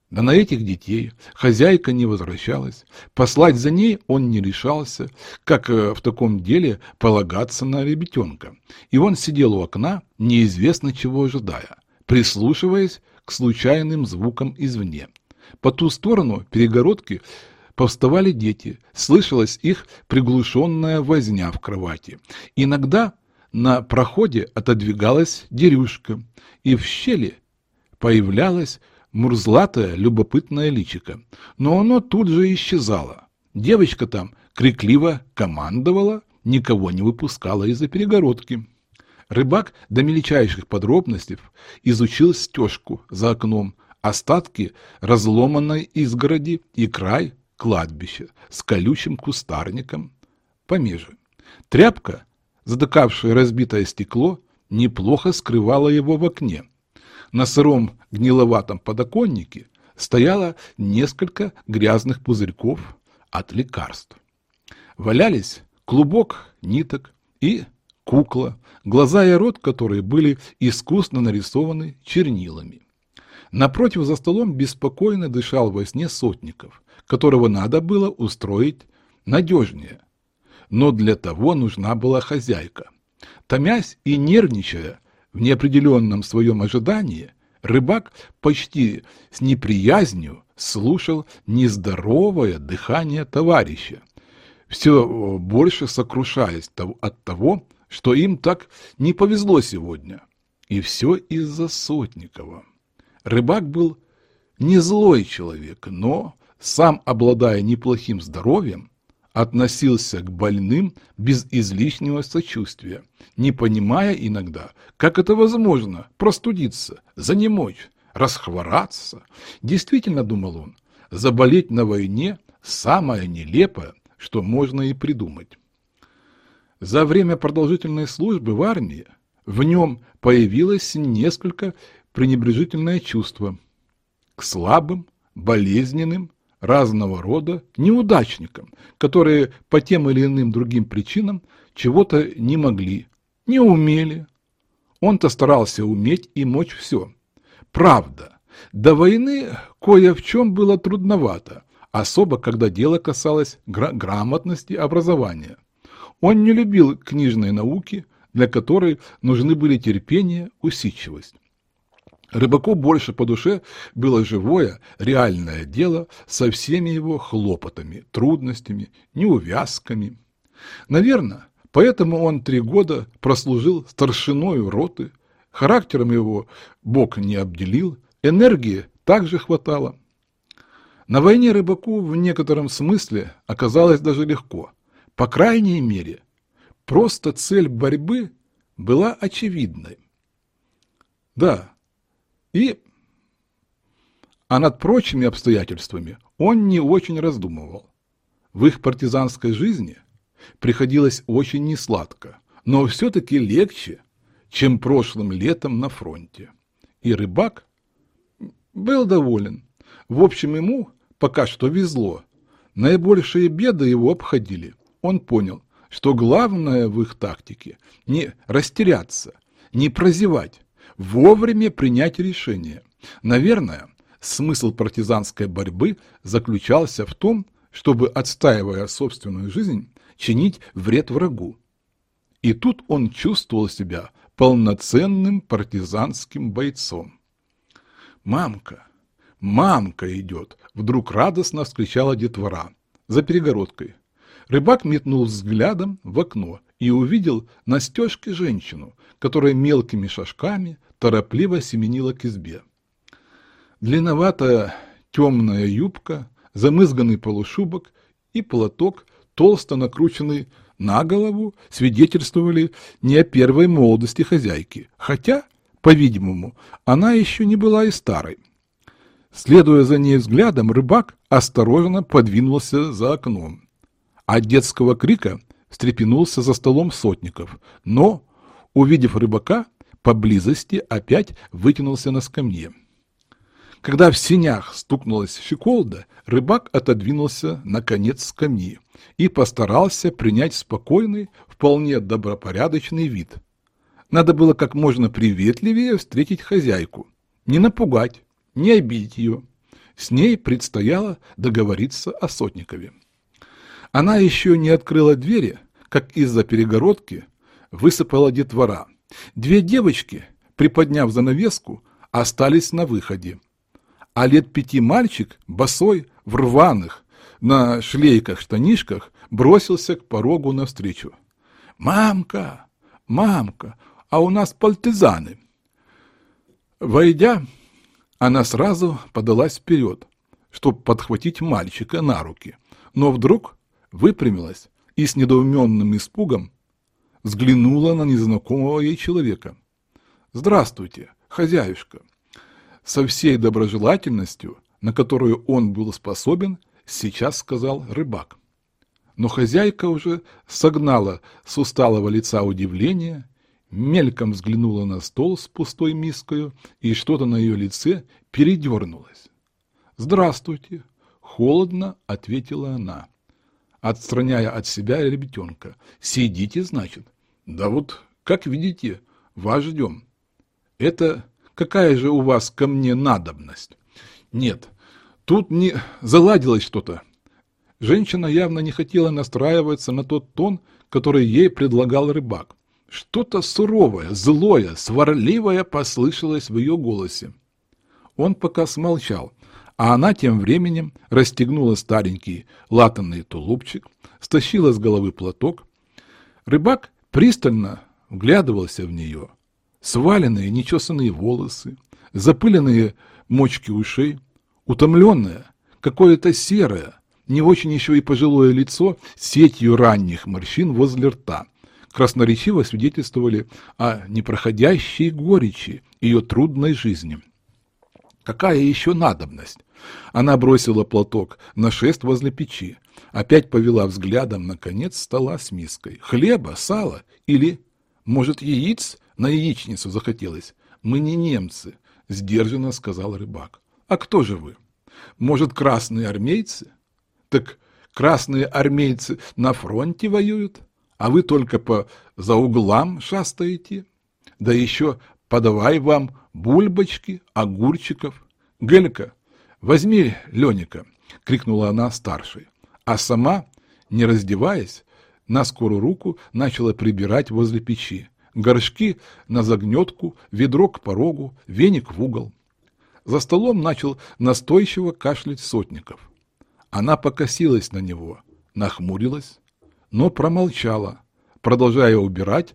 Speaker 1: Да на этих детей хозяйка не возвращалась, послать за ней он не решался, как э, в таком деле полагаться на ребятенка. И он сидел у окна, неизвестно чего ожидая, прислушиваясь к случайным звукам извне. По ту сторону перегородки Повставали дети, слышалась их приглушенная возня в кровати. Иногда на проходе отодвигалась дерюшка, и в щели появлялась мурзлатое любопытное личико, но оно тут же исчезало. Девочка там крикливо командовала, никого не выпускала из-за перегородки. Рыбак до мельчайших подробностей изучил стежку за окном, остатки разломанной изгороди и край кладбища с колючим кустарником помеже. Тряпка, затыкавшая разбитое стекло, неплохо скрывала его в окне. На сыром гниловатом подоконнике стояло несколько грязных пузырьков от лекарств. Валялись клубок ниток и кукла, глаза и рот которой были искусно нарисованы чернилами. Напротив за столом беспокойно дышал во сне Сотников, которого надо было устроить надежнее. Но для того нужна была хозяйка. Томясь и нервничая в неопределенном своем ожидании, рыбак почти с неприязнью слушал нездоровое дыхание товарища, все больше сокрушаясь от того, что им так не повезло сегодня. И все из-за Сотникова. Рыбак был не злой человек, но, сам обладая неплохим здоровьем, относился к больным без излишнего сочувствия, не понимая иногда, как это возможно простудиться, занемочь, расхвораться. Действительно, думал он, заболеть на войне – самое нелепое, что можно и придумать. За время продолжительной службы в армии в нем появилось несколько пренебрежительное чувство к слабым, болезненным, разного рода неудачникам, которые по тем или иным другим причинам чего-то не могли, не умели. Он-то старался уметь и мочь все. Правда, до войны кое в чем было трудновато, особо когда дело касалось гра грамотности образования. Он не любил книжной науки, для которой нужны были терпение, усидчивость. Рыбаку больше по душе было живое, реальное дело со всеми его хлопотами, трудностями, неувязками. Наверное, поэтому он три года прослужил старшиною роты, характером его Бог не обделил, энергии также хватало. На войне рыбаку в некотором смысле оказалось даже легко. По крайней мере, просто цель борьбы была очевидной. Да, и... А над прочими обстоятельствами он не очень раздумывал. В их партизанской жизни приходилось очень несладко, но все-таки легче, чем прошлым летом на фронте. И рыбак был доволен. В общем, ему пока что везло. Наибольшие беды его обходили. Он понял, что главное в их тактике не растеряться, не прозевать, вовремя принять решение. Наверное, смысл партизанской борьбы заключался в том, чтобы, отстаивая собственную жизнь, чинить вред врагу. И тут он чувствовал себя полноценным партизанским бойцом. «Мамка! Мамка идет!» — вдруг радостно вскричала детвора за перегородкой. Рыбак метнул взглядом в окно и увидел на стежке женщину, которая мелкими шажками торопливо семенила к избе. Длинноватая темная юбка, замызганный полушубок и платок, толсто накрученный на голову, свидетельствовали не о первой молодости хозяйки, хотя, по-видимому, она еще не была и старой. Следуя за ней взглядом, рыбак осторожно подвинулся за окном. От детского крика встрепенулся за столом сотников, но, увидев рыбака, поблизости опять вытянулся на скамье. Когда в синях стукнулась щеколда, рыбак отодвинулся на конец скамьи и постарался принять спокойный, вполне добропорядочный вид. Надо было как можно приветливее встретить хозяйку, не напугать, не обидеть ее. С ней предстояло договориться о Сотникове. Она еще не открыла двери, как из-за перегородки высыпала детвора – Две девочки, приподняв занавеску, остались на выходе. А лет пяти мальчик, босой, в рваных, на шлейках-штанишках, бросился к порогу навстречу. «Мамка! «Мамка, а у нас партизаны!» Войдя, она сразу подалась вперед, чтобы подхватить мальчика на руки, но вдруг выпрямилась и с недоуменным испугом взглянула на незнакомого ей человека. «Здравствуйте, хозяюшка!» Со всей доброжелательностью, на которую он был способен, сейчас сказал рыбак. Но хозяйка уже согнала с усталого лица удивление, мельком взглянула на стол с пустой миской, и что-то на ее лице передернулось. «Здравствуйте!» — холодно ответила она, отстраняя от себя ребятенка. «Сидите, значит?» «Да вот, как видите, вас ждем». «Это какая же у вас ко мне надобность?» «Нет, тут не заладилось что-то. Женщина явно не хотела настраиваться на тот тон, который ей предлагал рыбак. Что-то суровое, злое, сварливое послышалось в ее голосе. Он пока смолчал, а она тем временем расстегнула старенький латанный тулупчик, стащила с головы платок. Рыбак пристально вглядывался в нее. Сваленные нечесанные волосы, запыленные мочки ушей, утомленное, какое-то серое, не очень еще и пожилое лицо с сетью ранних морщин возле рта, красноречиво свидетельствовали о непроходящей горечи ее трудной жизни. Какая еще надобность? Она бросила платок на шест возле печи, опять повела взглядом на конец стола с миской. Хлеба, сала или, может, яиц на яичницу захотелось? Мы не немцы, сдержанно сказал рыбак. А кто же вы? Может, красные армейцы? Так красные армейцы на фронте воюют, а вы только по за углам шастаете? Да еще подавай вам бульбочки, огурчиков. Гелька, возьми Леника, крикнула она старшей, сама, не раздеваясь, на скорую руку начала прибирать возле печи. Горшки на загнетку, ведро к порогу, веник в угол. За столом начал настойчиво кашлять сотников. Она покосилась на него, нахмурилась, но промолчала, продолжая убирать.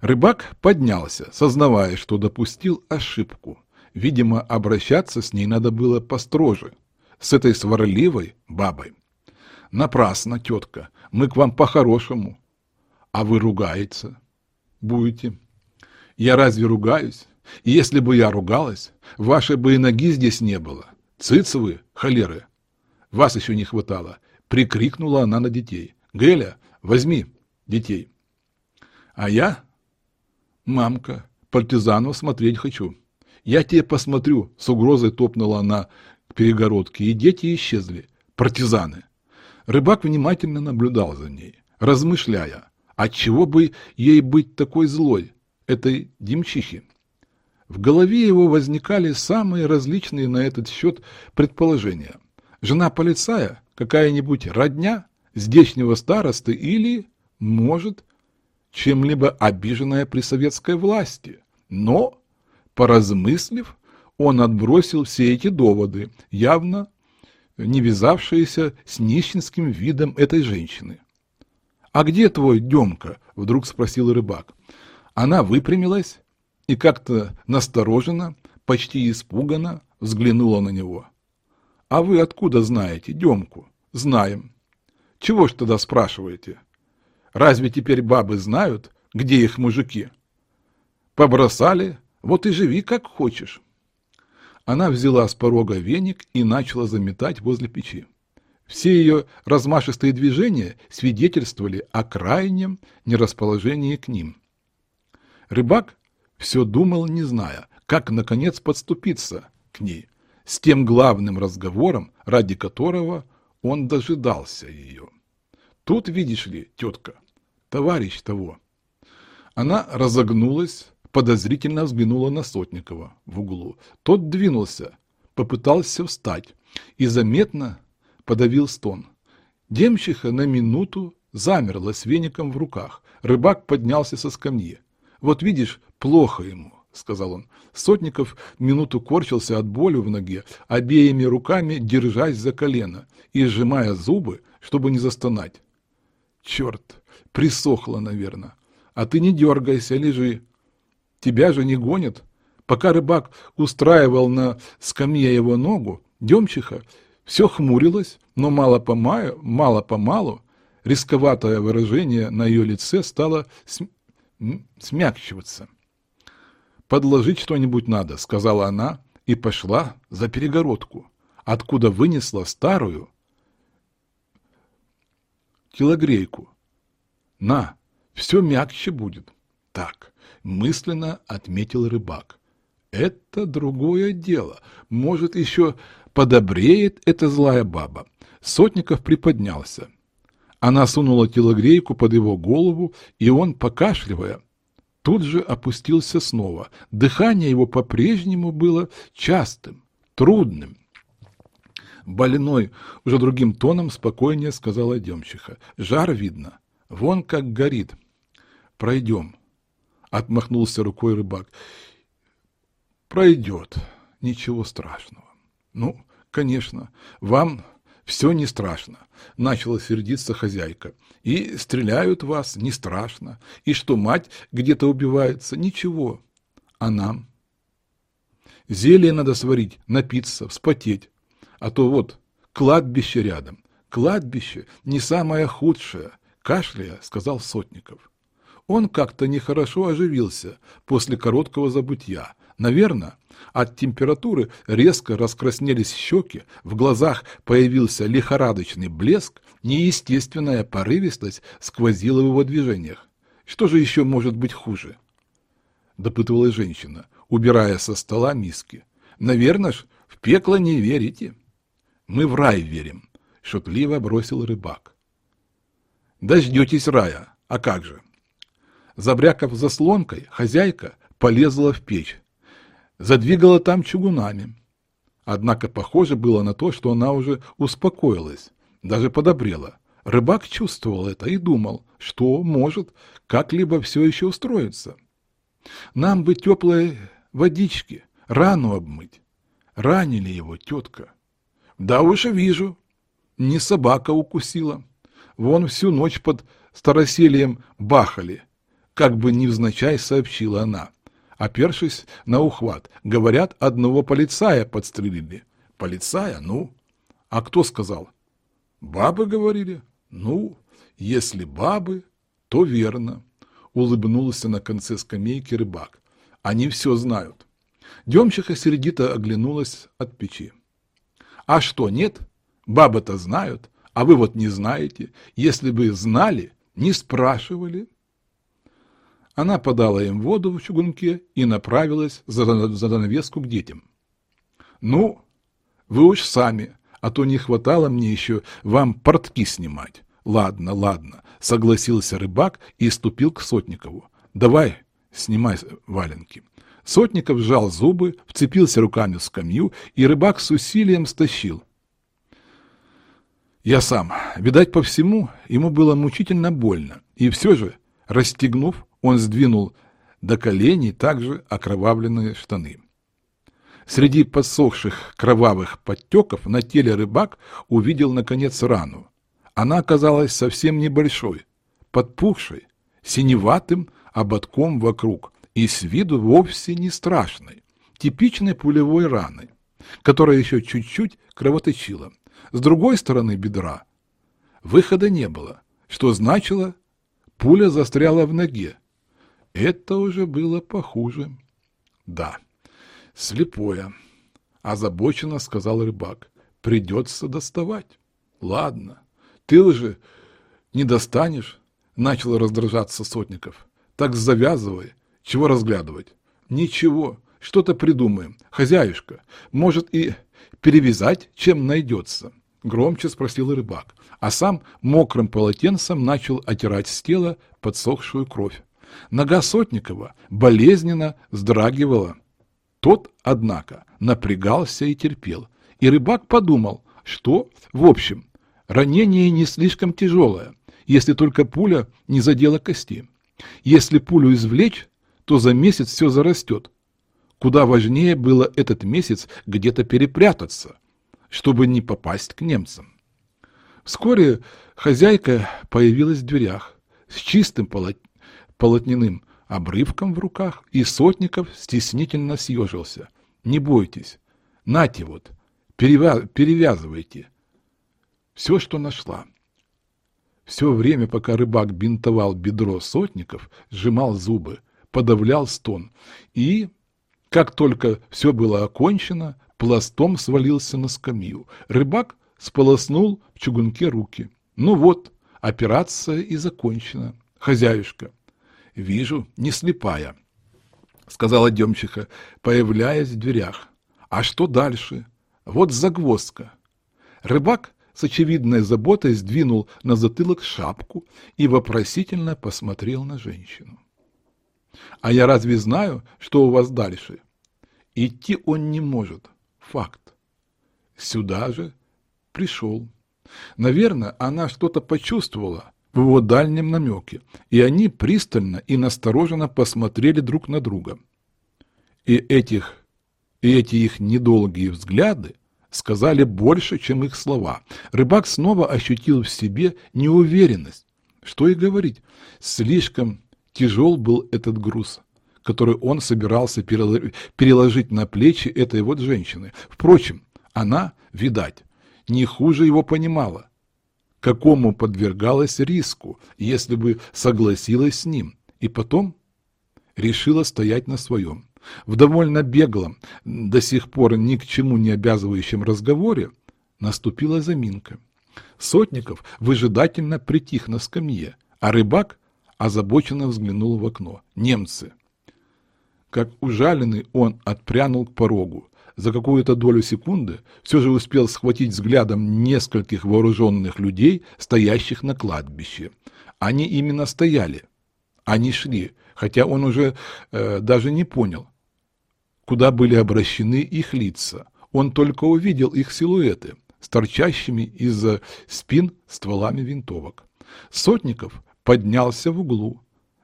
Speaker 1: Рыбак поднялся, сознавая, что допустил ошибку. Видимо, обращаться с ней надо было построже, с этой сварливой бабой. Напрасно, тетка, мы к вам по-хорошему. А вы ругаете будете. Я разве ругаюсь? Если бы я ругалась, вашей бы и ноги здесь не было. Цыц вы, холеры! Вас еще не хватало. Прикрикнула она на детей. Геля, возьми детей. А я? Мамка, партизанов смотреть хочу. Я тебе посмотрю, с угрозой топнула она к перегородке, и дети исчезли. Партизаны. Рыбак внимательно наблюдал за ней, размышляя, отчего бы ей быть такой злой, этой демчихи. В голове его возникали самые различные на этот счет предположения. Жена полицая, какая-нибудь родня, здешнего старосты или, может, чем-либо обиженная при советской власти. Но, поразмыслив, он отбросил все эти доводы, явно не вязавшиеся с нищенским видом этой женщины. «А где твой Демка?» — вдруг спросил рыбак. Она выпрямилась и как-то настороженно, почти испуганно взглянула на него. «А вы откуда знаете Демку?» «Знаем». «Чего ж тогда спрашиваете? Разве теперь бабы знают, где их мужики?» «Побросали, вот и живи как хочешь». Она взяла с порога веник и начала заметать возле печи. Все ее размашистые движения свидетельствовали о крайнем нерасположении к ним. Рыбак все думал, не зная, как, наконец, подступиться к ней, с тем главным разговором, ради которого он дожидался ее. Тут, видишь ли, тетка, товарищ того. Она разогнулась, подозрительно взглянула на Сотникова в углу. Тот двинулся, попытался встать и заметно подавил стон. Демчиха на минуту замерла с веником в руках. Рыбак поднялся со скамьи. Вот видишь, плохо ему, сказал он. Сотников минуту корчился от боли в ноге, обеими руками держась за колено и сжимая зубы, чтобы не застонать. Черт, присохло, наверное. а ты не дергайся, лежи. Тебя же не гонят. Пока рыбак устраивал на скамье его ногу, Демчиха все хмурилось, но мало-помалу, мало-помалу рисковатое выражение на ее лице стало см... смягчиваться. «Подложить что-нибудь надо», — сказала она и пошла за перегородку, откуда вынесла старую телогрейку. «На, все мягче будет». Так, мысленно отметил рыбак. Это другое дело. Может, еще подобреет эта злая баба. Сотников приподнялся. Она сунула телогрейку под его голову, и он, покашливая, тут же опустился снова. Дыхание его по-прежнему было частым, трудным. Больной уже другим тоном спокойнее сказала Демчиха. Жар видно, вон как горит. Пройдем. Отмахнулся рукой рыбак. Пройдет, ничего страшного. Ну, конечно, вам все не страшно, начала сердиться хозяйка. И стреляют вас не страшно, и что мать где-то убивается, ничего. А нам? Зелье надо сварить, напиться, вспотеть. А то вот, кладбище рядом. Кладбище не самое худшее, кашляя, сказал Сотников. Он как-то нехорошо оживился после короткого забытья. Наверное, от температуры резко раскраснелись щеки, в глазах появился лихорадочный блеск, неестественная порывистость сквозила в его движениях. Что же еще может быть хуже? Допытывалась женщина, убирая со стола миски. Наверное ж, в пекло не верите. Мы в рай верим, шутливо бросил рыбак. Дождетесь рая, а как же? Забрякав заслонкой, хозяйка полезла в печь, задвигала там чугунами. Однако похоже было на то, что она уже успокоилась, даже подобрела. Рыбак чувствовал это и думал, что может как-либо все еще устроиться. Нам бы теплой водички, рану обмыть. Ранили его тетка. Да уж вижу, не собака укусила. Вон всю ночь под старосельем бахали, как бы невзначай сообщила она опершись на ухват. Говорят, одного полицая подстрелили. Полицая? Ну? А кто сказал? Бабы говорили. Ну, если бабы, то верно. Улыбнулся на конце скамейки рыбак. Они все знают. Демчиха сердито оглянулась от печи. А что, нет? Бабы-то знают, а вы вот не знаете. Если бы знали, не спрашивали. Она подала им воду в чугунке и направилась за, за занавеску к детям. «Ну, вы уж сами, а то не хватало мне еще вам портки снимать». «Ладно, ладно», — согласился рыбак и ступил к Сотникову. «Давай, снимай валенки». Сотников сжал зубы, вцепился руками в скамью, и рыбак с усилием стащил. Я сам. Видать, по всему, ему было мучительно больно. И все же, расстегнув, он сдвинул до коленей также окровавленные штаны. Среди подсохших кровавых подтеков на теле рыбак увидел, наконец, рану. Она оказалась совсем небольшой, подпухшей, синеватым ободком вокруг и с виду вовсе не страшной, типичной пулевой раны, которая еще чуть-чуть кровоточила. С другой стороны бедра выхода не было, что значило, пуля застряла в ноге, это уже было похуже. Да, слепое. Озабоченно сказал рыбак. Придется доставать. Ладно, ты уже не достанешь, начал раздражаться Сотников. Так завязывай. Чего разглядывать? Ничего, что-то придумаем. Хозяюшка, может и перевязать, чем найдется. Громче спросил рыбак, а сам мокрым полотенцем начал отирать с тела подсохшую кровь. Нога Сотникова болезненно вздрагивала. Тот, однако, напрягался и терпел. И рыбак подумал, что, в общем, ранение не слишком тяжелое, если только пуля не задела кости. Если пулю извлечь, то за месяц все зарастет. Куда важнее было этот месяц где-то перепрятаться, чтобы не попасть к немцам. Вскоре хозяйка появилась в дверях с чистым полотенцем полотняным обрывком в руках, и Сотников стеснительно съежился. «Не бойтесь. Нате вот, перевя... перевязывайте». Все, что нашла. Все время, пока рыбак бинтовал бедро Сотников, сжимал зубы, подавлял стон. И, как только все было окончено, пластом свалился на скамью. Рыбак сполоснул в чугунке руки. Ну вот, операция и закончена. Хозяюшка, вижу, не слепая, сказала Демчиха, появляясь в дверях. А что дальше? Вот загвоздка. Рыбак с очевидной заботой сдвинул на затылок шапку и вопросительно посмотрел на женщину. «А я разве знаю, что у вас дальше?» «Идти он не может. Факт. Сюда же пришел. Наверное, она что-то почувствовала в его дальнем намеке, и они пристально и настороженно посмотрели друг на друга. И, этих, и эти их недолгие взгляды сказали больше, чем их слова. Рыбак снова ощутил в себе неуверенность. Что и говорить, слишком тяжел был этот груз, который он собирался переложить на плечи этой вот женщины. Впрочем, она, видать, не хуже его понимала, какому подвергалась риску, если бы согласилась с ним, и потом решила стоять на своем. В довольно беглом, до сих пор ни к чему не обязывающем разговоре наступила заминка. Сотников выжидательно притих на скамье, а рыбак озабоченно взглянул в окно. Немцы. Как ужаленный он отпрянул к порогу. За какую-то долю секунды все же успел схватить взглядом нескольких вооруженных людей, стоящих на кладбище. Они именно стояли. Они шли, хотя он уже э, даже не понял, куда были обращены их лица. Он только увидел их силуэты с торчащими из-за спин стволами винтовок. Сотников поднялся в углу,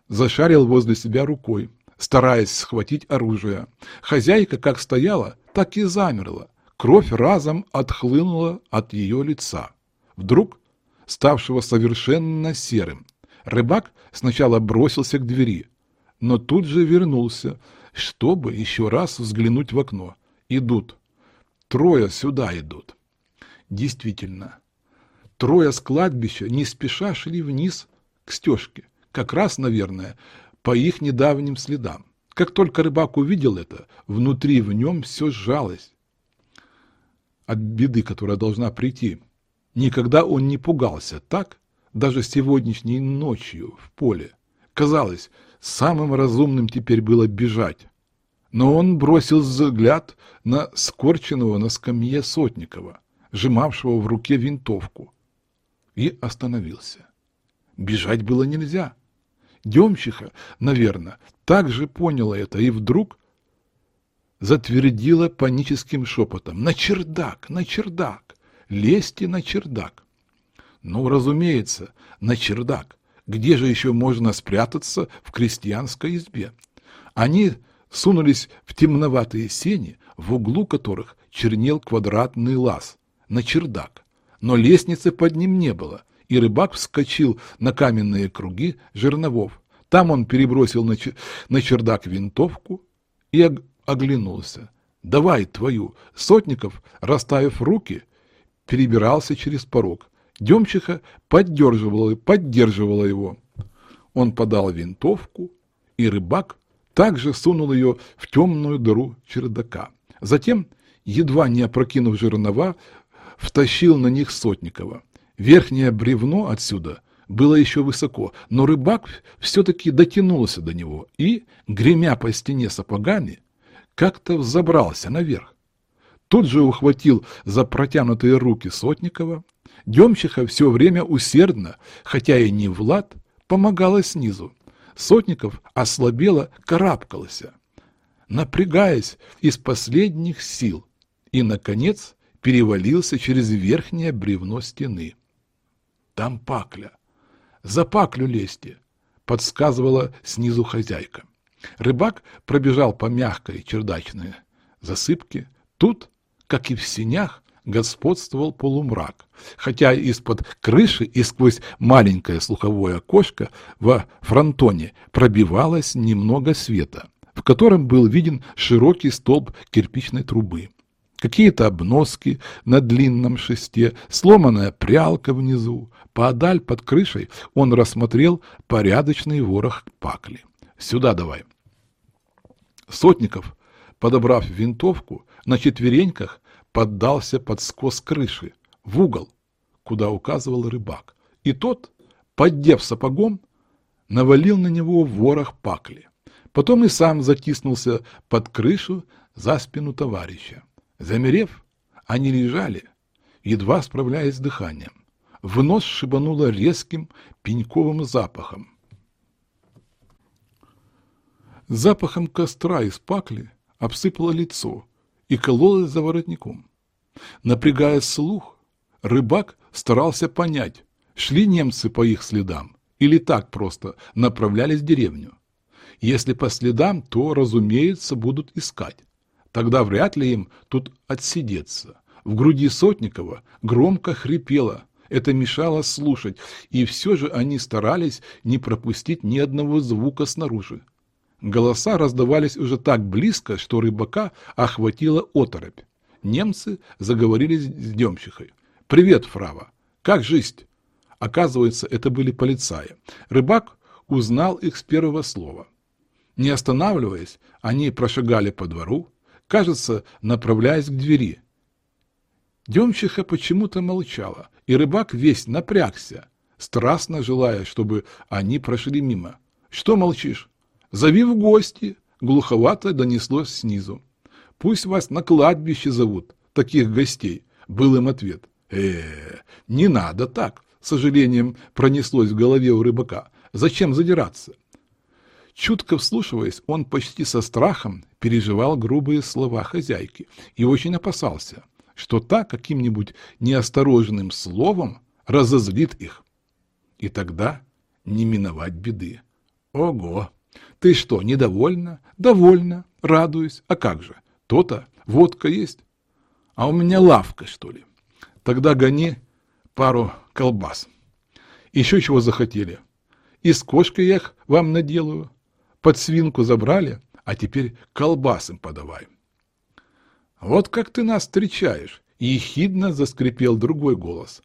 Speaker 1: зашарил возле себя рукой, стараясь схватить оружие. Хозяйка как стояла, так и замерла. Кровь разом отхлынула от ее лица. Вдруг, ставшего совершенно серым, рыбак сначала бросился к двери, но тут же вернулся, чтобы еще раз взглянуть в окно. Идут. Трое сюда идут. Действительно. Трое с кладбища не спеша шли вниз к стежке. Как раз, наверное, по их недавним следам. Как только рыбак увидел это, внутри в нем все сжалось от беды, которая должна прийти. Никогда он не пугался так, даже сегодняшней ночью в поле. Казалось, самым разумным теперь было бежать. Но он бросил взгляд на скорченного на скамье Сотникова, сжимавшего в руке винтовку, и остановился. Бежать было нельзя. Демчиха, наверное, также поняла это и вдруг затвердила паническим шепотом «На чердак! На чердак! Лезьте на чердак!» Ну, разумеется, на чердак. Где же еще можно спрятаться в крестьянской избе? Они сунулись в темноватые сени, в углу которых чернел квадратный лаз, на чердак. Но лестницы под ним не было, и рыбак вскочил на каменные круги жерновов. Там он перебросил на, на чердак винтовку и оглянулся. «Давай твою!» Сотников, расставив руки, перебирался через порог. Демчиха поддерживала, поддерживала его. Он подал винтовку, и рыбак также сунул ее в темную дыру чердака. Затем, едва не опрокинув жернова, втащил на них Сотникова. Верхнее бревно отсюда было еще высоко, но рыбак все-таки дотянулся до него и, гремя по стене сапогами, как-то взобрался наверх. Тут же ухватил за протянутые руки Сотникова, Демчиха все время усердно, хотя и не Влад, помогала снизу. Сотников ослабело карабкался, напрягаясь из последних сил, и, наконец, перевалился через верхнее бревно стены. Там пакля. За паклю лезьте, подсказывала снизу хозяйка. Рыбак пробежал по мягкой чердачной засыпке. Тут, как и в сенях, господствовал полумрак, хотя из-под крыши и сквозь маленькое слуховое окошко во фронтоне пробивалось немного света, в котором был виден широкий столб кирпичной трубы. Какие-то обноски на длинном шесте, сломанная прялка внизу. Поодаль под крышей он рассмотрел порядочный ворох пакли. «Сюда давай!» Сотников, подобрав винтовку, на четвереньках поддался под скос крыши, в угол, куда указывал рыбак. И тот, поддев сапогом, навалил на него ворох пакли. Потом и сам затиснулся под крышу за спину товарища. Замерев, они лежали, едва справляясь с дыханием. В нос шибануло резким пеньковым запахом. Запахом костра из пакли обсыпало лицо и кололось за воротником. Напрягая слух, рыбак старался понять, шли немцы по их следам или так просто направлялись в деревню. Если по следам, то, разумеется, будут искать. Тогда вряд ли им тут отсидеться. В груди Сотникова громко хрипело, это мешало слушать, и все же они старались не пропустить ни одного звука снаружи. Голоса раздавались уже так близко, что рыбака охватила оторопь. Немцы заговорили с демщихой. «Привет, фрава! Как жизнь?» Оказывается, это были полицаи. Рыбак узнал их с первого слова. Не останавливаясь, они прошагали по двору, кажется, направляясь к двери. Демчиха почему-то молчала, и рыбак весь напрягся, страстно желая, чтобы они прошли мимо. «Что молчишь? Зови в гости!» — глуховато донеслось снизу. «Пусть вас на кладбище зовут, таких гостей», — был им ответ. э, не надо так», — сожалением пронеслось в голове у рыбака. «Зачем задираться?» Чутко вслушиваясь, он почти со страхом переживал грубые слова хозяйки и очень опасался, что та каким-нибудь неосторожным словом разозлит их. И тогда не миновать беды. Ого! Ты что, недовольна? Довольна, радуюсь. А как же? То-то, водка есть. А у меня лавка, что ли? Тогда гони пару колбас. Еще чего захотели? И с кошкой я их вам наделаю под свинку забрали, а теперь колбас им подавай. Вот как ты нас встречаешь, ехидно заскрипел другой голос.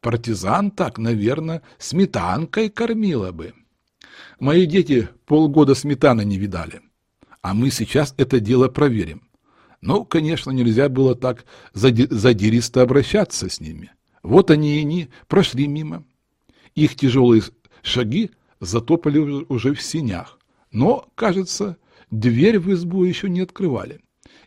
Speaker 1: Партизан так, наверное, сметанкой кормила бы. Мои дети полгода сметаны не видали. А мы сейчас это дело проверим. Ну, конечно, нельзя было так задиристо обращаться с ними. Вот они и не прошли мимо. Их тяжелые шаги затопали уже в синях. Но, кажется, дверь в избу еще не открывали,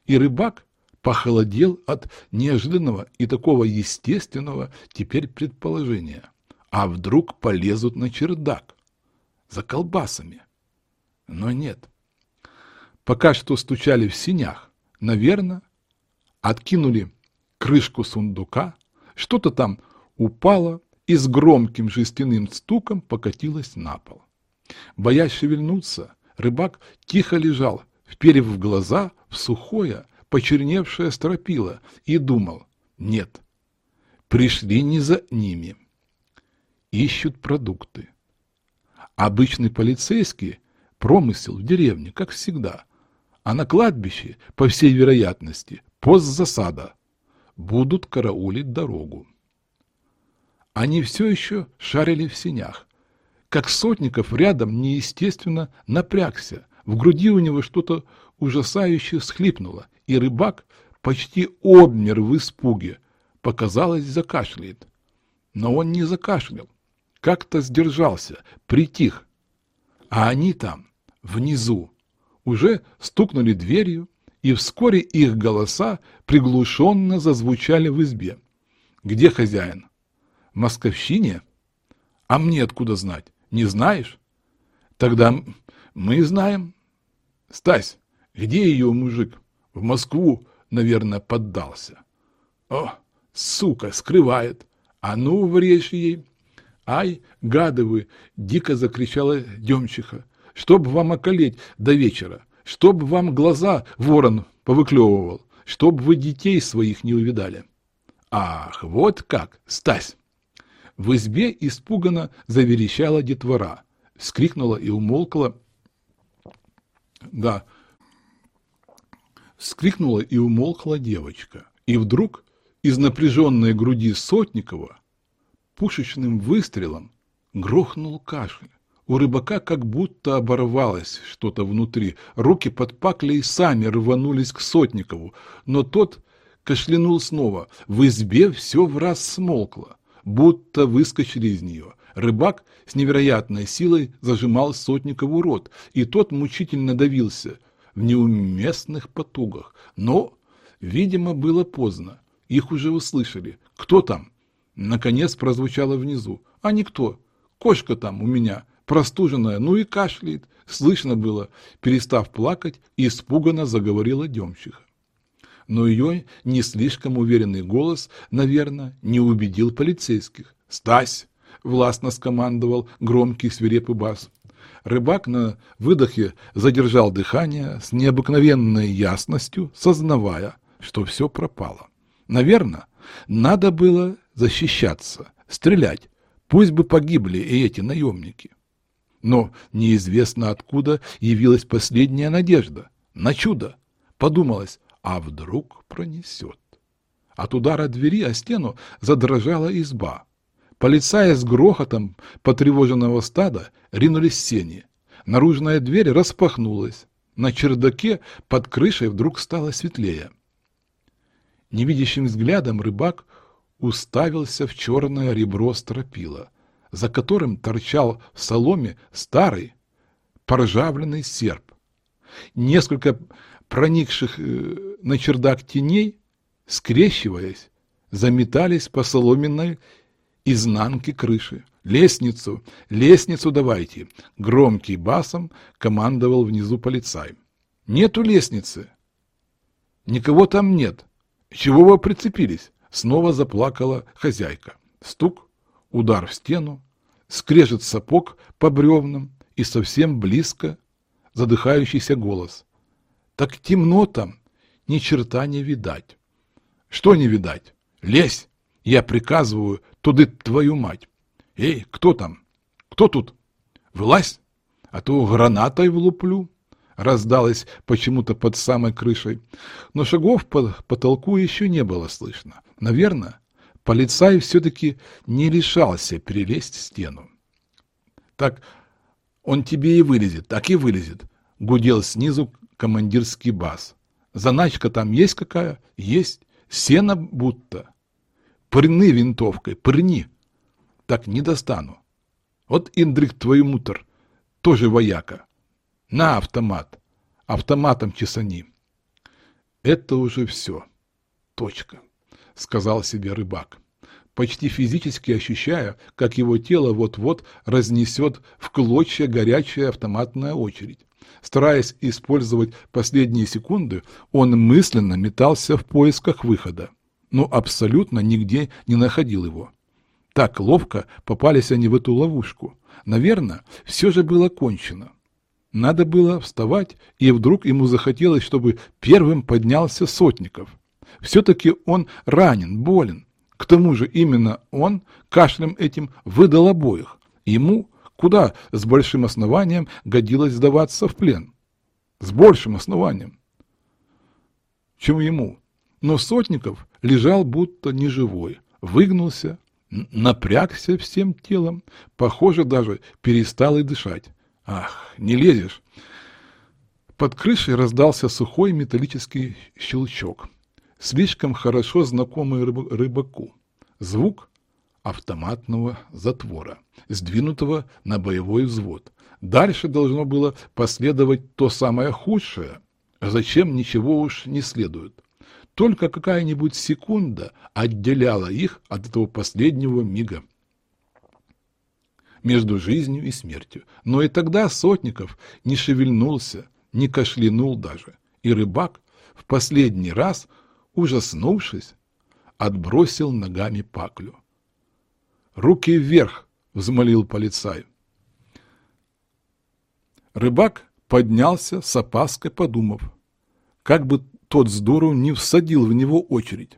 Speaker 1: и рыбак похолодел от неожиданного и такого естественного теперь предположения. А вдруг полезут на чердак за колбасами? Но нет. Пока что стучали в синях, наверное, откинули крышку сундука, что-то там упало и с громким жестяным стуком покатилось на пол. Боясь шевельнуться, рыбак тихо лежал, вперев в глаза в сухое, почерневшее стропило, и думал, нет, пришли не за ними. Ищут продукты. Обычный полицейский промысел в деревне, как всегда, а на кладбище, по всей вероятности, пост засада. Будут караулить дорогу. Они все еще шарили в синях, как Сотников рядом неестественно напрягся. В груди у него что-то ужасающе схлипнуло, и рыбак почти обмер в испуге. Показалось, закашляет. Но он не закашлял. Как-то сдержался, притих. А они там, внизу, уже стукнули дверью, и вскоре их голоса приглушенно зазвучали в избе. Где хозяин? В Московщине? А мне откуда знать? Не знаешь? Тогда мы знаем. Стась, где ее мужик? В Москву, наверное, поддался. О, сука, скрывает. А ну, врежь ей. Ай, гады вы, дико закричала Демчиха. Чтоб вам околеть до вечера, чтоб вам глаза ворон повыклевывал, чтоб вы детей своих не увидали. Ах, вот как, Стась! В избе испуганно заверещала детвора, вскрикнула и умолкла. Да, вскрикнула и умолкла девочка. И вдруг из напряженной груди Сотникова пушечным выстрелом грохнул кашель. У рыбака как будто оборвалось что-то внутри. Руки под паклей сами рванулись к Сотникову, но тот кашлянул снова. В избе все в раз смолкло, будто выскочили из нее. Рыбак с невероятной силой зажимал Сотникову рот, и тот мучительно давился в неуместных потугах. Но, видимо, было поздно. Их уже услышали. «Кто там?» Наконец прозвучало внизу. «А никто. Кошка там у меня, простуженная, ну и кашляет». Слышно было, перестав плакать, испуганно заговорила Демчиха. Но ее не слишком уверенный голос, наверное, не убедил полицейских. «Стась!» — властно скомандовал громкий свирепый бас. Рыбак на выдохе задержал дыхание с необыкновенной ясностью, сознавая, что все пропало. Наверное, надо было защищаться, стрелять, пусть бы погибли и эти наемники. Но неизвестно откуда явилась последняя надежда. На чудо. Подумалось, а вдруг пронесет. От удара двери о стену задрожала изба. Полицаи с грохотом потревоженного стада ринулись сени. Наружная дверь распахнулась. На чердаке под крышей вдруг стало светлее. Невидящим взглядом рыбак уставился в черное ребро стропила, за которым торчал в соломе старый поржавленный серп. Несколько проникших э, на чердак теней, скрещиваясь, заметались по соломенной изнанке крыши. «Лестницу! Лестницу давайте!» — громкий басом командовал внизу полицай. «Нету лестницы!» «Никого там нет!» «Чего вы прицепились?» Снова заплакала хозяйка. Стук, удар в стену, скрежет сапог по бревнам и совсем близко задыхающийся голос. «Так темно там, ни черта не видать». «Что не видать? Лезь! Я приказываю, туды твою мать!» «Эй, кто там? Кто тут? Вылазь, а то гранатой влуплю!» раздалось почему-то под самой крышей, но шагов по потолку еще не было слышно. Наверное, полицай все-таки не решался перелезть стену. Так он тебе и вылезет, так и вылезет, гудел снизу командирский бас. Заначка там есть какая? Есть. Сено будто. Прыни винтовкой, прыни. Так не достану. Вот индрик твой мутор, тоже вояка. На автомат. Автоматом чесани. Это уже все. Точка, сказал себе рыбак, почти физически ощущая, как его тело вот-вот разнесет в клочья горячая автоматная очередь. Стараясь использовать последние секунды, он мысленно метался в поисках выхода, но абсолютно нигде не находил его. Так ловко попались они в эту ловушку. Наверное, все же было кончено. Надо было вставать, и вдруг ему захотелось, чтобы первым поднялся Сотников. Все-таки он ранен, болен. К тому же именно он кашлем этим выдал обоих. Ему куда с большим основанием годилось сдаваться в плен. С большим основанием, чем ему. Но Сотников лежал будто неживой, выгнулся, напрягся всем телом, похоже, даже перестал и дышать. Ах, не лезешь. Под крышей раздался сухой металлический щелчок, слишком хорошо знакомый рыбаку. Звук автоматного затвора, сдвинутого на боевой взвод. Дальше должно было последовать то самое худшее, зачем ничего уж не следует. Только какая-нибудь секунда отделяла их от этого последнего мига между жизнью и смертью. Но и тогда Сотников не шевельнулся, не кашлянул даже, и рыбак в последний раз, ужаснувшись, отбросил ногами паклю. «Руки вверх!» — взмолил полицай. Рыбак поднялся с опаской, подумав, как бы тот здорово не всадил в него очередь.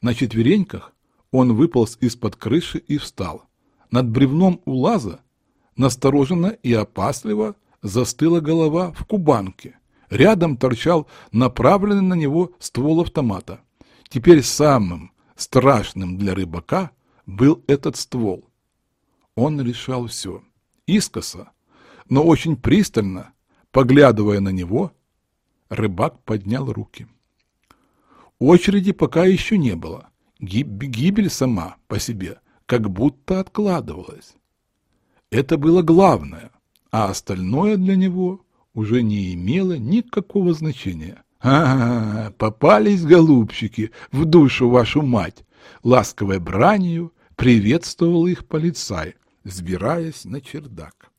Speaker 1: На четвереньках он выполз из-под крыши и встал. Над бревном у лаза настороженно и опасливо застыла голова в кубанке. Рядом торчал направленный на него ствол автомата. Теперь самым страшным для рыбака был этот ствол. Он решал все. Искоса, но очень пристально, поглядывая на него, рыбак поднял руки. Очереди пока еще не было. Гибель сама по себе как будто откладывалась. Это было главное, а остальное для него уже не имело никакого значения. А, -а, -а попались голубчики в душу вашу мать. Ласковой бранью приветствовал их полицай, сбираясь на чердак.